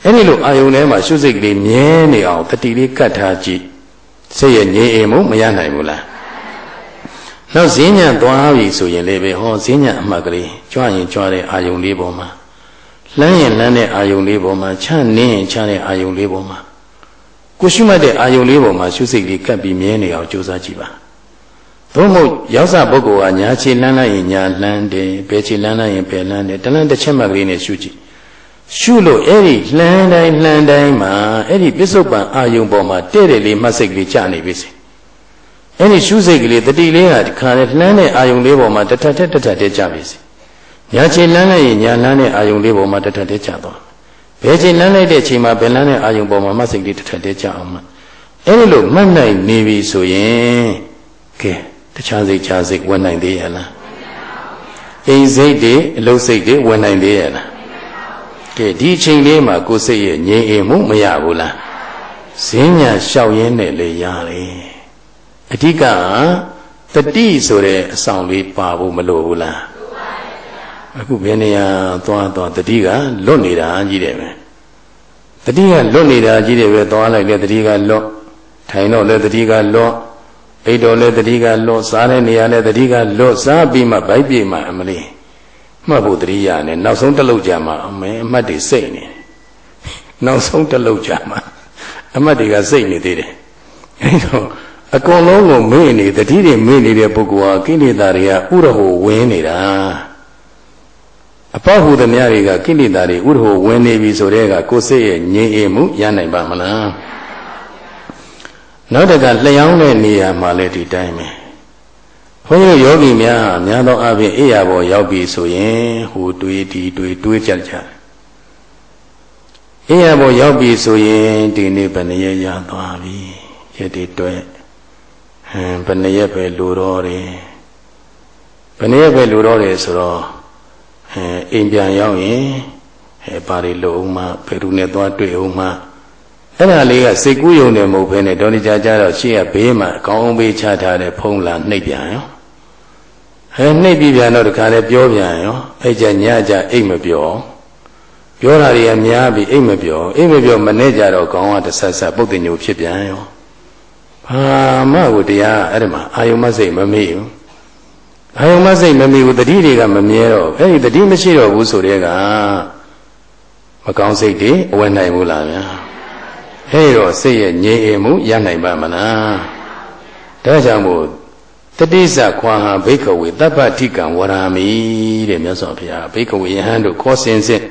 အဲ့ဒီလိုအာယုံထဲမှာရှုစိတ်ကလေးမြဲနေအောင်တတိလေးကတ်ထားကြည့်စိတ်ရဲ့ငြိမ်အိမ်မှုမရနိုင်ဘူးလားနောက်ဈဉ္ညာသွားပြီဆိုရင်လည်းပဲဟောဈဉ္ညာအမှတ်ကလေးကြွရင်ကြွတဲ့အာယုံလေးပေါ်မှာ လှမ်းရင်လှမ်းတဲ့အာယုံလေးပေါ်မှာချနင်းရင်ချတဲ့အာယုံလေးပေါ်မှာကိုရှုမှတ်တဲ့အာယုံလေးပေါ်မှာရှုစိတ်လေးကပ်ပြီးမြဲနေအောင်ကြိုးစားကြည့်ပါသို့မဟုတ်ရောက်စားပုဂ္ဂိုလ်ကညာခြေလှမ်းလိုက်ရင်ညာလှမ်းတယ်ဘယ်ခြေလှမ်းလိုက်ရင်ဘယ်လှမ်းတယ်တလန်းတစ်ချက်မှကလေးနဲ့ရှုကြည့်ရှုလို့အဲ့ဒီလှမ်းတိုင်းလှမ်းတိုင်းမှာအဲ့ဒီပစ္စုပန်အာယုံပေါ်မှာတဲ့တယ်လေးမှတ်စိတ်ကလေးကြာနေပြီစီအဲ့ဒီရှုစိတ်ကလေးတတိလေးဟာဒီခါနဲ့လှမ်းတဲ့အာယုံလေးပေါ်မှာတထထက်တထက်တည်းကြာပြီစီ ညာခြေလှမ်းလိုက်ရင်ညာလှမ်းတဲ့အာယုံလေးပေါ်မှာတထက်တည်းကြာသွားဘယ်ခြေလှမ်းလိုက်တဲ့ချိန်မှာဘယ်လှမ်းတဲ့အာယုံပေါ်မှာမှတ်စိတ်ကလေးတထက်တည်းကြာအောင်မှအဲ့ဒီလိုမှတ်နိုင်နေပြီဆိုရင်ကဲတခြားစိတ်ခြားစိတ်ဝင်နိုင်သေးရဲ့လားအိမ်စိတ်တွေအလုပ်စိတ်တွေဝင်နိုင်သေးရဲ့လားကဲဒီအချိန်လေးမှာကိုယ်စိတ်ရဲ့ငြိမ်အိမ်မှုမရဘူးလားဈဉ္ညာလျှောက်ရင်းနဲ့လေရတယ်အဓိကတတိဆိုတဲ့အဆောင်လေးပါဖို့မလိုဘူးလား အခုဘယ်နေရာသွားသွားတတိကလွတ်နေတာကြီးတယ်ပဲတတိကလွတ်နေတာကြီးတယ်ပဲသွားလိုက်လေတတိကလွတ်ထိုင်တော့လေတတိကလွတ်အိတ်တော်လည်းတတိကလွတ်စားတဲ့နေရာလည်းတတိကလွတ်စားပြီးမှဗိုက်ပြေမှအမလေးမှတ်ဖို့တတိယနဲ့နောက်ဆုံးတစ်လုတ်ကြမှာအမေအမှတ်တွေစိတ်နေနောက်ဆုံးတစ်လုတ်ကြမှာအမှတ်တွေကစိတ်နေသေးတယ်အဲဒါအကုန်လုံးကိုမေ့နေတတိတွေမေ့နေတဲ့ပုဂ္ဂိုလ်ဟာကိလေသာတွေကဥရဟိုဝင်နေတာ အပေါ့ဟူသမျှတွေကကိလေသာတွေဥရဟိုဝင်နေပြီဆိုတဲ့ကကိုယ်စိတ်ရဲ့ငြိမ်အေးမှုရနိုင်ပါမလားနောက်တကလျှောင်းတဲ့နေရာမှာလည်းဒီတိုင်းပဲဘုန်းကြီးယောဂီများအများသောအားဖြင့်အိယာဘောရောက်ပြီဆိုရင်ဟိုတွေးဒီတွေးတွေးကြကြအိယာဘောရောက်ပြီဆိုရင်ဒီနေ့ဘယ်နှရက်ရသွားပြီရက်တွေတွဲဟမ်ဘယ်နှရက်ပဲလူတော်တယ်ဘယ်နှရက်ပဲလူတော်တယ်ဆိုတော့ အဲအိမ်ပြန်ရောက်ရင်အဲပါရီလုံအောင်မှဘယ်သူနဲ့သွားတွေ့အောင်မှအဲ့ဒါလေးကစိတ်ကူးယုံတယ်မဟုတ်ဘဲနဲ့ဒေါနိကြကြတော့ရှေ့ကဘေးမှာအကောင်းဘေးချထားတဲ့ဖုံးလာနှိပ်ပြန်ရောဟဲနှိပ်ပြီးပြန်တော့တခါလဲပြောပြန်ရောအဲ့ကြညကြအိတ်မပြောပြောတာတွေကများပြီးအိတ်မပြောအိတ်မပြောမနဲ့ကြတော့ကောင်းကတဆတ်ဆတ်ပုတ်တင်ညိုဖြစ်ပြန်ရောဘာမှကိုတရားအဲ့ဒီမှာအာယုံမစိတ်မမေ့ဘူး အာယုံမစိတ်မမေ့ဘူးတတိတွေကမမြဲတော့အဲ့ဒီတတိမရှိတော့ဘူးဆိုတဲ့ကမကောင်းစိတ်တွေအဝဲနိုင်ဘူးလားဗျာအဲ့တော့စိတ်ရဲ့ငြိမ်အိမ်မှုရနိုင်ပါမလားဒါကြောင့်မို့တတိစခွာဟာဘိက္ခဝေတပ္ပတိကံဝရာမိတဲ့မြတ်စွာဘုရားဘိက္ခဝေယဟန်တို့ခေါ်စင်စစ်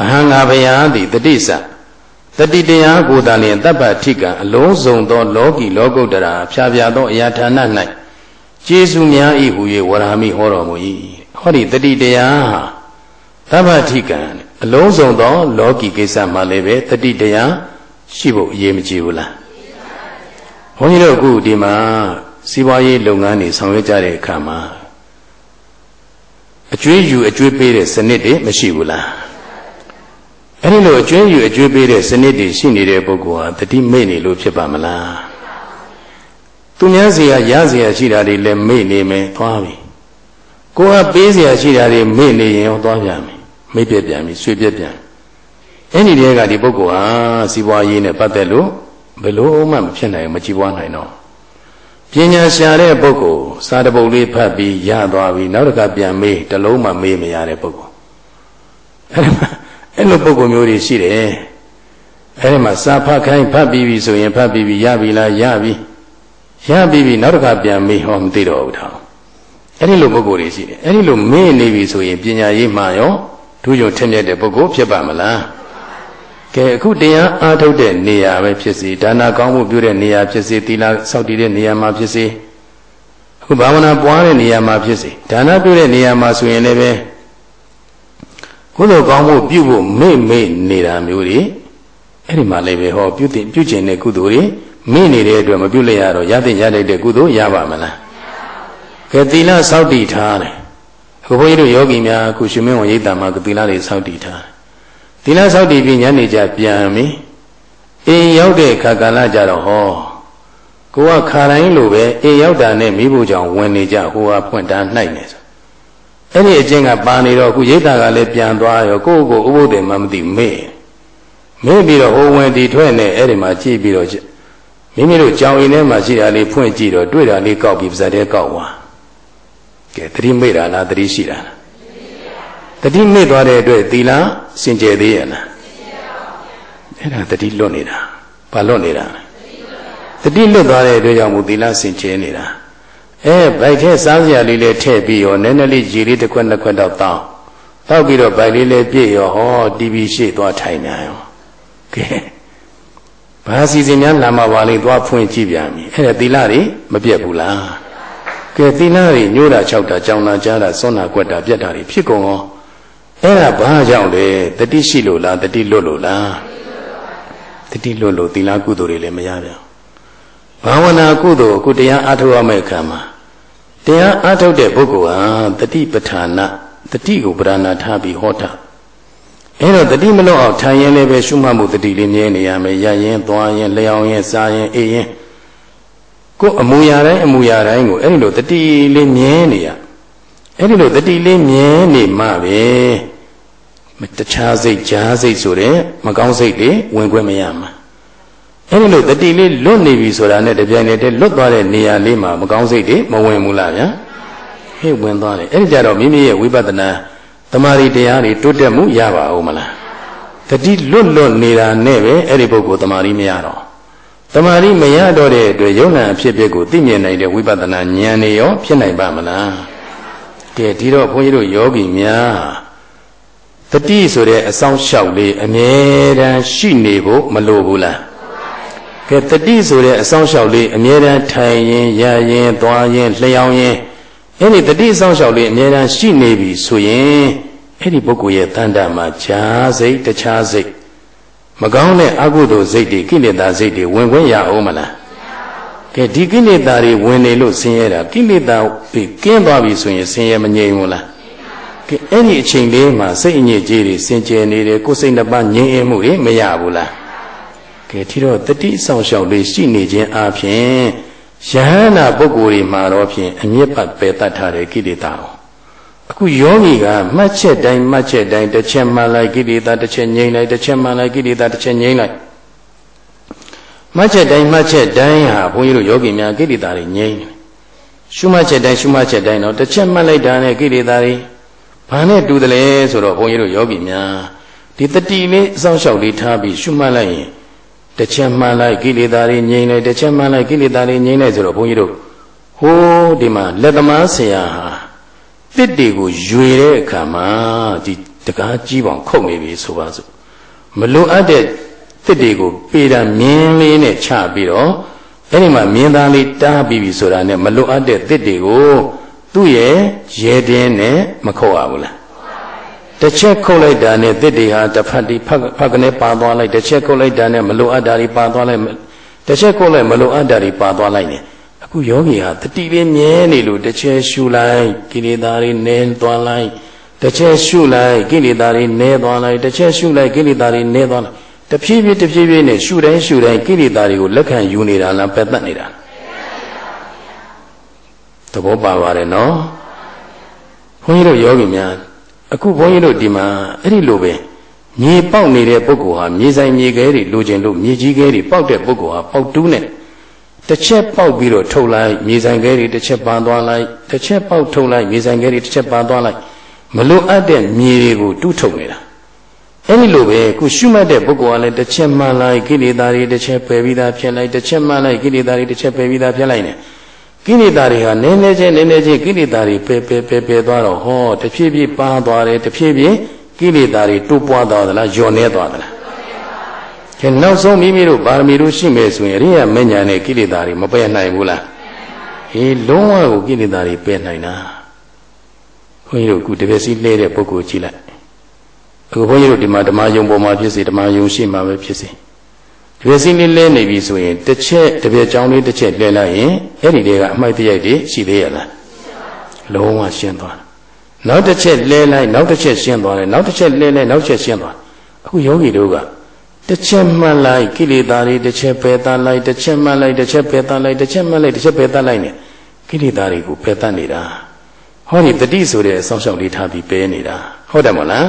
အဟံငါဘုရားသည်တတိစတတိတရားကိုယ်တန်လျင်တပ္ပတိကံအလုံးစုံသောလောကီလောကုတ္တရာဖြာဖြာသောအရာဌာန၌ ကျေးဇူးများ၏ဟူ၍ဝရာမိဟောတော်မူ၏ဟောဒီတတိတရားဟာတပ္ပတိကံအလုံးစုံသော လောကီကိစ္စမှာလည်းပဲတတိတရားရှိဖို့အရေးမကြီးဘူးလားဘုန်းကြီးတို့အခုဒီမှာစီးပွားရေးလုပ်ငန်းတွေဆောင်ရွက်ကြတဲ့အခါမှာအကျွေးယူအကျွေးပေးတဲ့စနစ်တွေမရှိဘူးလားအဲ့ဒီလိုအကျွေးယူအကျွေးပေးတဲ့စနစ်တွေရှိနေတဲ့ပုဂ္ဂိုလ်ဟာတတိမိတ်နေလို့ဖြစ်ပါမလား သူများစီကရစီရရှိတာတွေလည်းမိတ်နေမယ်သွားပြီကိုကပေးစီရရှိတာတွေမိတ်နေရင်ရောသွားပြန်မယ်မိတ်ပြပြန်ပြီဆွေပြပြန်အဲ့ဒီတည်းကဒီပုဂ္ဂိုလ်ဟာစီးပွားရေးနဲ့ပတ်သက်လို့ဘယ်လို့မှမဖြစ်နိုင်မကြည်ပွားနိုင်တော့ပညာရှာတဲ့ပုဂ္ဂိုလ်စာတပုတ်လေးဖတ်ပြီးရသွားပြီနောက်တစ်ခါပြန်မေးတလုံးမှမေးမရတဲ့ပုဂ္ဂိုလ်အဲ့လိုပုဂ္ဂိုလ်မျိုးတွေရှိတယ်အဲ့ဒီမှာစာဖတ်ခိုင်းဖတ်ပြီးပြီဆိုရင်ဖတ်ပြီးပြီရပြီလားရပြီ ရပြီပြီနောက်တစ်ခါပြန်မေးဟောမသိတော့ဘူးထောင်အဲ့ဒီလိုပုဂ္ဂိုလ်တွေရှိတယ်အဲ့ဒီလိုမေးနေပြီဆိုရင်ပညာရေးမှရောထူးချွန်ထင်မြတ်တဲ့ပုဂ္ဂိုလ်ဖြစ်ပါမလားကဲအခုတရားအားထုတ်တဲ့နေရာပဲဖြစ်စီဒါနာကောင်းမှုပြုတဲ့နေရာဖြစ်စီသီလစောင့်တည်တဲ့နေရာမှာဖြစ်စီအခုဘာဝနာပွားတဲ့နေရာမှာဖြစ်စီဒါနာပြုတဲ့နေရာမှာဆိုရင်လည်းပဲကုသိုလ်ကောင်းမှုပြုဖို့မေ့မေ့နေတာမျိုးတွေအဲ့ဒီမှာလည်းပဲဟောပြုတင်ပြုကျင်တဲ့ကုသိုလ်တွေ မေ့နေတဲ့အတွက်မပြုလိုက်ရတော့ရတဲ့ရတဲ့ကုသိုလ်ရပါမလားကဲသီလစောင့်တည်ထားတယ်အခုဘုန်းကြီးတို့ယောဂီများအခုရှင်မင်းဝန်ရိပ်တာမှာသီလတွေစောင့်တည်ထားသီလစောင့်တည်ပြီးညနေကျပြန်ပြီအိမ်ရောက်တဲ့ခါကာလကြတော့ဟောကိုကခါတိုင်းလိုပဲအေးရောက်တာနဲ့မိဖို့ကြောင့်ဝင်နေကြဟိုဟာဖွင့်တာနှိုက်နေဆိုအဲ့ဒီအကျင့်ကပါနေတော့ခုရိတ်တာကလည်းပြန်သွားရောကိုယ့်ကိုဥပုဒ်တယ်မှမသိမေ့မေ့ပြီးတော့ဟိုဝင်ဒီထွက်နေအဲ့ဒီမှာကြည့်ပြီးတော့ မိမိတို့ကြောင်ရင်ထဲမှာရှိတာလေးဖွင့်ကြည့်တော့တွေ့တာလေးကောက်ပြီးပါဇက်တဲ့ကောက်သွားကဲတတိမေ့တာလားတတိရှိတာလားတတိမေ့သွားတဲ့အတွက်သီလစင်ကြယ်သေးရဲ့လားအဲ့ဒါတတိလွတ်နေတာဘာလွတ်နေတာလဲတတိလွတ်သွားတဲ့အတွက်ကြောင့်မူသီလစင်ကြယ်နေတာအဲဗိုက်ထဲစားစရာလေးလေးထည့်ပြီးရောနည်းနည်းလေးရေလေးတစ်ခွက်နှစ်ခွက်တော့တောင်းတောက်ပြီးတော့ဗိုက်လေးလေးပြည့်ရောဟောတီဗီရှေ့သွားထိုင်နေရောကဲ ဘာစီစဉ်များလာမှာပါလေသွားဖွင့်ကြည့်ပြန်ပြီအဲ့ဒါသီလတွေမပြတ်ဘူးလားကဲသီလတွေညိုးတာ၆တာကြောင်တာကြားတာစွန့်တာကွက်တာပြတ်တာတွေဖြစ်ကုန်ရောအဲ့ဒါဘာကြောင့်လဲတတိရှိလို့လားတတိလွတ်လို့လားတတိလွတ်လို့သီလကုသိုလ်တွေလည်းမရပြန်ဘာဝနာကုသိုလ်အခုတရားအားထုတ်ရမယ့်အခါမှာတရားအားထုတ်တဲ့ပုဂ္ဂိုလ်ဟာတတိပဋ္ဌာနာတတိကိုပဓာနာထားပြီးဟောတာ အဲတော့တတိမလို့အောင်ထိုင်ရင်လည်းပဲရှုမှတ်မှုတတိလေးမြဲနေရမယ်ရရင်သွားရင်လျောင်းရင်စားရင်အေးရင်ကိုယ်အမူအရာတိုင်းအမူအရာတိုင်းကိုအဲ့ဒီလိုတတိလေးမြဲနေရအဲ့ဒီလိုတတိလေးမြဲနေမှပဲတခြားစိတ်ကြားစိတ်ဆိုတဲ့မကောင်းစိတ်တွေဝင်ခွင့်မရမှာအဲ့ဒီလိုတတိလေးလွတ်နေပြီဆိုတာနဲ့တပြိုင်တည်းလွတ်သွားတဲ့နေရာလေးမှာမကောင်းစိတ်တွေမဝင်ဘူးလားဗျာဟဲ့ဝင်သွားတယ်အဲ့ဒီကြတော့မိမိရဲ့ဝိပဿနာ တမာရီတရားတွေတိုးတက်မှုရပါဦးမလားတတိလွတ်လွတ်နေတာနဲ့ပဲအဲ့ဒီပုဂ္ဂိုလ်တမာရီမရတော့တမာရီမရတော့တဲ့အတွက်ယုံနာအဖြစ်အပျက်ကိုသိမြင်နိုင်တဲ့ဝိပဿနာဉာဏ်နေရောဖြစ်နိုင်ပါမလားကဲဒီတော့ဘုန်းကြီးတို့ယောဂီများတတိဆိုတဲ့အဆောင်လျှောက်လေးအမြဲတမ်းရှိနေဖို့မလိုဘူးလားကဲတတိဆိုတဲ့အဆောင်လျှောက်လေးအမြဲတမ်းထိုင်ရင်ရရင်သွားရင်လျှောင်းရင် အဲ့ဒီတတိအဆောင်လျှောက်လေးအမြဲတမ်းရှိနေပြီဆိုရင်အဲ့ဒီပုဂ္ဂိုလ်ရဲ့တန်တမှာဈာစိတ်တခြားစိတ်မကောင်းတဲ့အကုသိုလ်စိတ်တွေကိလေသာစိတ်တွေဝင်ခွင့်ရအောင်မလားကဲဒီကိလေသာတွေဝင်နေလို့ဆင်းရဲတာကိလေသာကင်းသွားပြီဆိုရင်ဆင်းရဲမငြိမ်ဘူးလားကဲအဲ့ဒီအချိန်လေးမှာစိတ်အညစ်အကြေးတွေစင်ကြယ်နေတယ်ကိုယ်စိတ်နှစ်ပါးငြိမ်အေးမှုတွေမရဘူးလားကဲဒီတော့တတိဆောင်လျှောက်လေးရှိနေခြင်းအပြင် ယဟန္တာပုဂ္ဂိုလ်တွေမှာတော့ဖြင့်အမြင့်ပတ်ပယ်တတ်ထားတဲ့ကိလေသာကိုအခုယောဂီကမှတ်ချက်တိုင်းမှတ်ချက်တိုင်းတစ်ချက်မှလိုက်ကိလေသာတစ်ချက်ငြိမ့်လိုက်တစ်ချက်မှလိုက်ကိလေသာတစ်ချက်ငြိမ့်လိုက်မှတ်ချက်တိုင်းမှတ်ချက်တိုင်းဟာဘုန်းကြီးတို့ယောဂီများကိလေသာတွေငြိမ့်တယ်ရှုမှတ်ချက်တိုင်းရှုမှတ်ချက်တိုင်းတော့တစ်ချက်မှတ်လိုက်တာနဲ့ကိလေသာတွေဘာနဲ့တူတယ်လဲဆိုတော့ဘုန်းကြီးတို့ယောဂီများဒီတတိလေးအဆောင်လျှောက်လေးထားပြီးရှုမှတ်လိုက်ရင် တစ်ချက်မှန်လိုက်ကိလေသာတွေငြိမ့်လိုက်တစ်ချက်မှန်လိုက်ကိလေသာတွေငြိမ့်လိုက်ဆိုတော့ဘုန်းကြီးတို့ဟိုးဒီမှာလက်သမားဆရာဟာတစ်တွေကိုရွေတဲ့အခါမှာဒီတကားကြီးပေါင်ခုတ်နေပြီဆိုပါစို့မလွန်အပ်တဲ့တစ်တွေကိုပေတာမြင်းလေးနဲ့ချပြီးတော့အဲ့ဒီမှာမြင်းသားလေးတားပြီးပြီဆိုတာနဲ့မလွန်အပ်တဲ့တစ်တွေကိုသူ့ရဲ့ရဲတင်းနဲ့မခုတ်ရဘူးလား တစ်ချက်ခုတ်လိုက်တာနဲ့တစ်တွေဟာတစ်ဖက်ဒီဖက်ဖက်ကနေပါသွားလိုက်တစ်ချက်ခုတ်လိုက်တာနဲ့မလိုအပ်တာတွေပါသွားလိုက်တစ်ချက်ခုတ်လိုက်မလိုအပ်တာတွေပါသွားလိုက်နေအခုယောဂီဟာတတိလေးမြဲနေလို့တစ်ချက်ရှုလိုက်ကိလေသာတွေနည်းသွားလိုက်တစ်ချက်ရှုလိုက်ကိလေသာတွေနည်းသွားလိုက်တစ်ချက်ရှုလိုက်ကိလေသာတွေနည်းသွားလိုက်တဖြည်းဖြည်းတဖြည်းဖြည်းနဲ့ရှုတိုင်းရှုတိုင်းကိလေသာတွေကိုလက်ခံယူနေတာလားပယ်တတ်နေတာသဘောပါပါတယ်နော်ဘုန်းကြီးတို့ယောဂီများ အခုဘုန်းကြီးတို့ဒီမှာအဲ့ဒီလိုပဲမြေပေါက်နေတဲ့ပုဂ္ဂိုလ်ဟာမြေဆိုင်မြေခဲတွေလိုချင်လို့မြေကြီးခဲတွေပေါက်တဲ့ပုဂ္ဂိုလ်ဟာပေါက်တူးနဲ့တစ်ချက်ပေါက်ပြီးတော့ထုတ်လိုက်မြေဆိုင်ခဲတွေတစ်ချက်ပန်းသွားလိုက်တစ်ချက်ပေါက်ထုတ်လိုက်မြေဆိုင်ခဲတွေတစ်ချက်ပန်းသွားလိုက်မလိုအပ်တဲ့မြေတွေကိုတူးထုတ်နေတာအဲ့ဒီလိုပဲခုရှုမှတ်တဲ့ပုဂ္ဂိုလ်ကလည်းတစ်ချက်မှန်လိုက်ကိလေသာတွေတစ်ချက်ပယ်ပြီးသားဖြစ်လိုက်တစ်ချက်မှန်လိုက်ကိလေသာတွေတစ်ချက်ပယ်ပြီးသားဖြစ်လိုက်နေ ကိလေသာတွေဟာနည်းနည်းချင်းနည်းနည်းချင်းကိလေသာတွေပယ်ပယ်ပယ်ပယ်သွားတော့ဟောတဖြည်းဖြည်းပါသွားတယ်တဖြည်းဖြည်းကိလေသာတွေတိုးပွားသွားသလားညော်နေသွားသလားကဲနောက်ဆုံးမိမိတို့ပါရမီတို့ရှိမယ်ဆိုရင်အရိယာမဉ္ဇဏ်နဲ့ကိလေသာတွေမပယ်နိုင်ဘူးလားဟေးလုံးဝကိုကိလေသာတွေပယ်နိုင်တာဘုန်းကြီးတို့ခုတပည့်စီလဲတဲ့ပုဂ္ဂိုလ်ကြည့်လိုက်အခုဘုန်းကြီးတို့ဒီမှာဓမ္မယုံပေါ်မှာဖြစ်စေဓမ္မယုံရှိမှာပဲဖြစ်စေ တပည့်စီလေးလဲနေပြီဆိုရင်တစ်ချက်တပည့်ကြောင်းလေးတစ်ချက်လဲလိုက်ရင်အဲ့ဒီတွေကအမိုက်တရိုက်တွေရှိသေးရလားလုံးဝရှင်းသွားနောက်တစ်ချက်လဲလိုက်နောက်တစ်ချက်ရှင်းသွားတယ်နောက်တစ်ချက်လဲလိုက်နောက်တစ်ချက်ရှင်းသွားအခုယောဂီတို့ကတတစ်ချက်မှတ်လိုက်ကိလေသာတွေတစ်ချက်ပယ်တတ်လိုက်တစ်ချက်မှတ်လိုက်တစ်ချက်ပယ်တတ်လိုက်တစ်ချက်မှတ်လိုက်တစ်ချက်ပယ်တတ်လိုက် ਨੇ ကိလေသာတွေကိုပယ်တတ်နေတာဟောဒီတတိဆိုတဲ့အဆောင်ရှောက်လေးထားပြီးပယ်နေတာဟုတ်တယ်မဟုတ်လား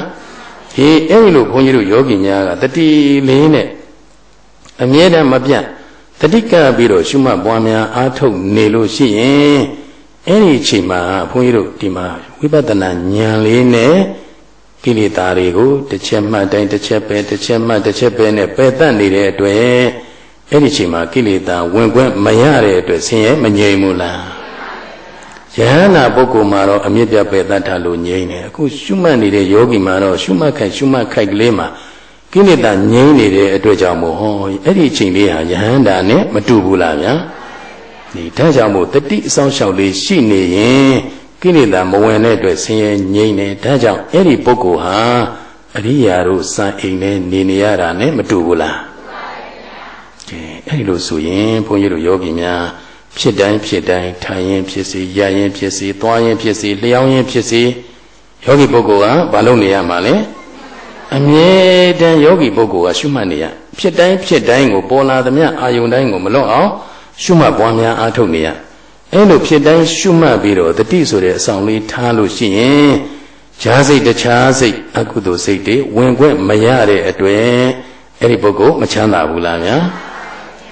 ဟေးအဲ့ဒီလိုဘုန်းကြီးတို့ယောဂီများကတတိလေးနဲ့ အမြဲတမ်းမပြတ်တတိကပ်ပြီးတော့ရှုမှတ်ပွားများအားထုတ်နေလို့ရှိရင်အဲ့ဒီအချိန်မှာဘုန်းကြီးတို့ဒီမှာဝိပဿနာဉာဏ်လေးနဲ့ကိလေသာတွေကိုတစ်ချက်မှတ်တိုင်းတစ်ချက်ပဲတစ်ချက်မှတ်တစ်ချက်ပဲနဲ့ပယ်တတ်နေတဲ့အတွက်အဲ့ဒီအချိန်မှာကိလေသာဝင်ခွင့်မရတဲ့အတွက်ဆင်းရဲမငြိမ်ဘူးလားယဟန္တာပုဂ္ဂိုလ်မှာတော့အမြင့်ပြပယ်တတ်တာလို့ငြိမ်တယ်အခုရှုမှတ်နေတဲ့ယောဂီမှာတော့ရှုမှတ်ခိုက်ရှုမှတ်ခိုက်ကလေးမှာ ကိလေသာငြိမ်းနေတဲ့အတွက်ကြောင့်မို့ဟောအဲ့ဒီအချိန်လေးဟာယဟန္တာနဲ့မတူဘူးလားဗျာဒီဒါကြောင့်မို့တတိအဆောင်လျှောက်လေးရှိနေရင်ကိလေသာမဝင်တဲ့အတွက်ဆင်းရဲငြိမ်းနေဒါကြောင့်အဲ့ဒီပုဂ္ဂိုလ်ဟာအရိယာတို့စံအိမ်နဲ့နေနေရတာနဲ့မတူဘူးလားကဲအဲ့ဒီလိုဆိုရင်ဘုန်းကြီးတို့ယောဂီများဖြစ်တိုင်းဖြစ်တိုင်းထိုင်ရင်ဖြစ်စီရရင်ဖြစ်စီသွားရင်ဖြစ်စီလျှောင်းရင်ဖြစ်စီယောဂီပုဂ္ဂိုလ်ကဘာလုပ်နေရမှာလဲ အမြဲတမ်းယောဂီပုဂ္ဂိုလ်ကရှုမှတ်နေရဖြစ်တိုင်းဖြစ်တိုင်းကိုပေါ်လာသမျှအာယုန်တိုင်းကိုမလွတ်အောင်ရှုမှတ်ပွားများအားထုတ်နေရအဲ့လိုဖြစ်တိုင်းရှုမှတ်ပြီးတော့တတိဆိုတဲ့အဆောင်လေးထားလို့ရှိရင်ဈာစိတ်တခြားစိတ်အကုသိုလ်စိတ်တွေဝင်ခွင့်မရတဲ့အတွက်အဲ့ဒီပုဂ္ဂိုလ်မချမ်းသာဘူးလားဗျာ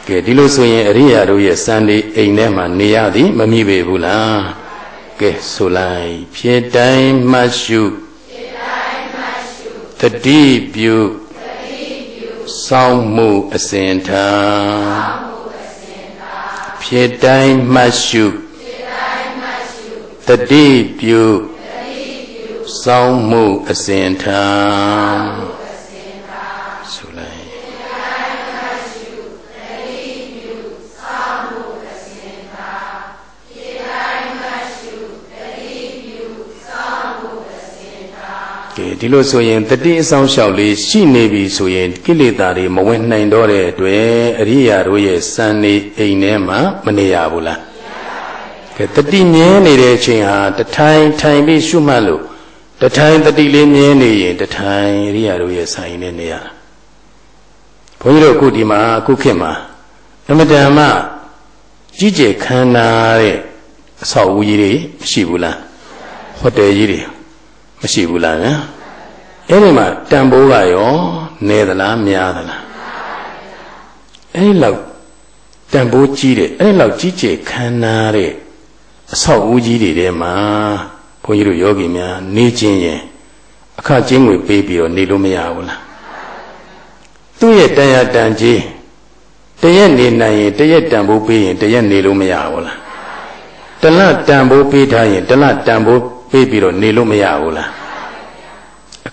ကဲဒီလိုဆိုရင်အရိယာတို့ရဲ့စံလေးအိမ်ထဲမှာနေရသည်မမိပေဘူးလားကဲဆိုလိုက်ဖြစ်တိုင်းမှရှု တတိပြုစောင်းမှုအစဉ်ထားဖြစ်တိုင်းမှရှုတတိပြုစောင်းမှုအစဉ်ထား ဒီလိုဆိုရင်တတိအဆောင်လျှောက်လေးရှိနေပြီဆိုရင်ကိလေသာတွေမဝင်နိုင်တော့တဲ့အတွက်အရိယာတို့ရဲ့စံနေအိမ်ထဲမှာမနေရဘူးလားကဲတတိမြဲနေတဲ့အချိန်ဟာတထိုင်ထိုင်ပြီးရှုမှတ်လို့တထိုင်တတိလေးမြဲနေရင်တထိုင်အရိယာတို့ရဲ့ဆိုင်နဲ့နေရဘုန်းကြီးတို့အခုဒီမှာအခုခေတ်မှာအမတန်မှကြီးကျယ်ခမ်းနားတဲ့အဆောက်အဦကြီးတွေမရှိဘူးလားဟိုတယ်ကြီးတွေမရှိဘူးလားဗျာ အဲ့ဒီမှာတန်ဖိုးကရောနေသလားများသလားအဲ့ဒီလောက်တန်ဖိုးကြီးတယ်အဲ့ဒီလောက်ကြီးကျယ်ခမ်းနားတဲ့အဆောက်အဦကြီးတွေထဲမှာဘုန်းကြီးတို့ယောဂီများနေခြင်းရင်အခကျင်းငွေပေးပြီးတော့နေလို့မရဘူးလားသူ့ရဲ့တန်ရတန်ကြီးတရက်နေနိုင်ရင်တရက်တန်ဖိုးပေးရင်တရက်နေလို့မရဘူးလားတလတန်ဖိုးပေးထားရင်တလတန်ဖိုးပေးပြီးတော့နေလို့မရဘူးလားအ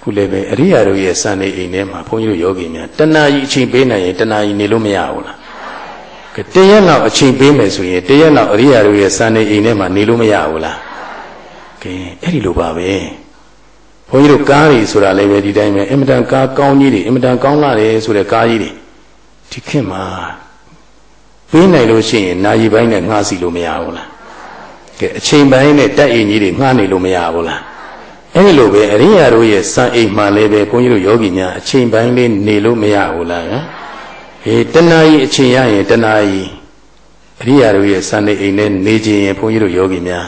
ခုလည်းပဲအရိယာတို့ရဲ့စံနေအိမ်ထဲမှာဘုန်းကြီးတို့ယောဂီများတဏှာကြီးအချိန်ပေးနိုင်ရင်တဏှာကြီးနေလို့မရဘူးလားကတရက်လောက်အချိန်ပေးမယ်ဆိုရင်တရက်လောက်အရိယာတို့ရဲ့စံနေအိမ်ထဲမှာနေလို့မရဘူးလားကဲအဲ့ဒီလိုပါပဲဘုန်းကြီးတို့ကားတွေဆိုတာလည်းပဲဒီတိုင်းပဲအင်မတန်ကားကောင်းကြီးတွေအင်မတန်ကောင်းလာတယ်ဆိုတဲ့ကားကြီးတွေဒီခေတ်မှာပေးနိုင်လို့ရှိရင်နာယီပိုင်းနဲ့ငှားစီလို့မရဘူးလားကဲအချိန်ပိုင်းနဲ့တက်အင်ကြီးတွေငှားနေလို့မရဘူးလား အဲ့ဒီလိုပဲအရိယာတို့ရဲ့စံအိမ်မှလည်းပဲဘုန်းကြီးတို့ယောဂီများအချိန်ပိုင်းလေးနေလို့မရဘူးလားနော်ဟေးတဏှာကြီးအချိန်ရရင်တဏှာကြီးအရိယာတို့ရဲ့စံအိမ်နဲ့နေခြင်းရင်ဘုန်းကြီးတို့ယောဂီများ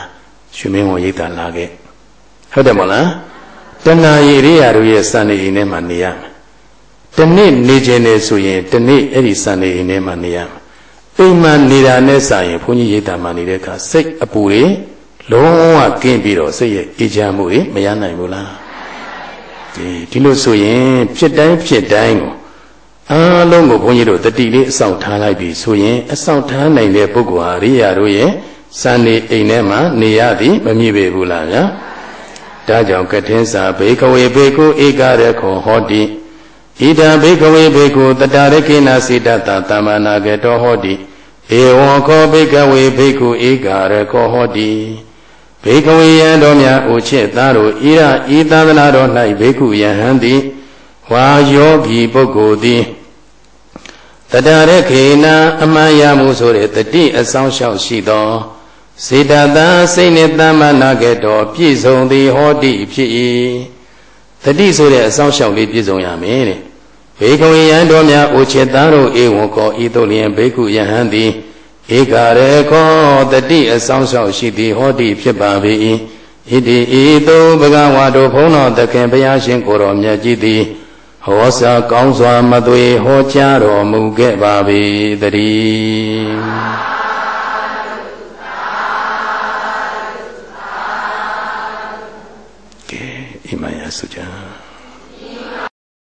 ရှင်မင်းဝန်ရိတ်တာလာခဲ့ဟုတ်တယ်မလားတဏှာကြီးအရိယာတို့ရဲ့စံအိမ်ထဲမှာနေရမယ်တနေ့နေခြင်းနဲ့ဆိုရင်တနေ့အဲ့ဒီစံအိမ်ထဲမှာနေရမယ်အိမ်မှာနေတာနဲ့စာရင်ဘုန်းကြီးရိတ်တာမှနေတဲ့အခါစိတ်အပူတွေ လုံးဝကင်းပြီးတော့စိတ်ရဲ့အေးချမ်းမှုတွေမရနိုင်ဘူးလားဒီဒီလိုဆိုရင်ဖြစ်တိုင်းဖြစ်တိုင်းကိုအားလုံးကိုဘုန်းကြီးတို့တတိလေးအဆောင်ထားလိုက်ပြီဆိုရင်အဆောင်ထားနိုင်တဲ့ပုဂ္ဂိုလ်ဟာရိယာတို့ရဲ့စံနေအိမ်ထဲမှာနေရသည်မမြည်ပေဘူးလားဗျာဒါကြောင့်ကထင်းစာဘေကဝေဘေကုဧကရခောဟောတိဣဒံဘေကဝေဘေကုတတရကိနာစိတတသမ္မာနာကေတောဟောတိဧဝံခောဘေကဝေဘေကုဧကရခောဟောတိ ဘေကဝေယံတော်များအိုချစ်သားတို့ဤရဤသာသနာတော်၌ဘေကုယဟံသည်ဝါယောဂီပုဂ္ဂိုလ်သည်တတရခေနာအမှန်ရမှုဆိုတဲ့တတိအဆောင်လျှောက်ရှိသောစေတသာစိတ်နှင့်တမ္မာနာကေတော်ပြည့်စုံသည်ဟောတိဖြစ်၏တတိဆိုတဲ့အဆောင်လျှောက်လေးပြည့်စုံရမယ်တဲ့ဘေကဝေယံတော်များအိုချေသားတို့ဧဝံကောဤသို့လျင်ဘေကုယဟန်သည် ဧကရေခောတတိအဆောင်ဆောင်ရှိသည်ဟောတိဖြစ်ပါ၏ဣတိဤသို့ဘဂဝါတို့ဘုန်းတော်သခင်ဘုရားရှင်ကိုယ်တော်မြတ်ကြီးသည်ဟောစာကောင်းစွာမသွေဟောကြားတော်မူခဲ့ပါ၏တည်း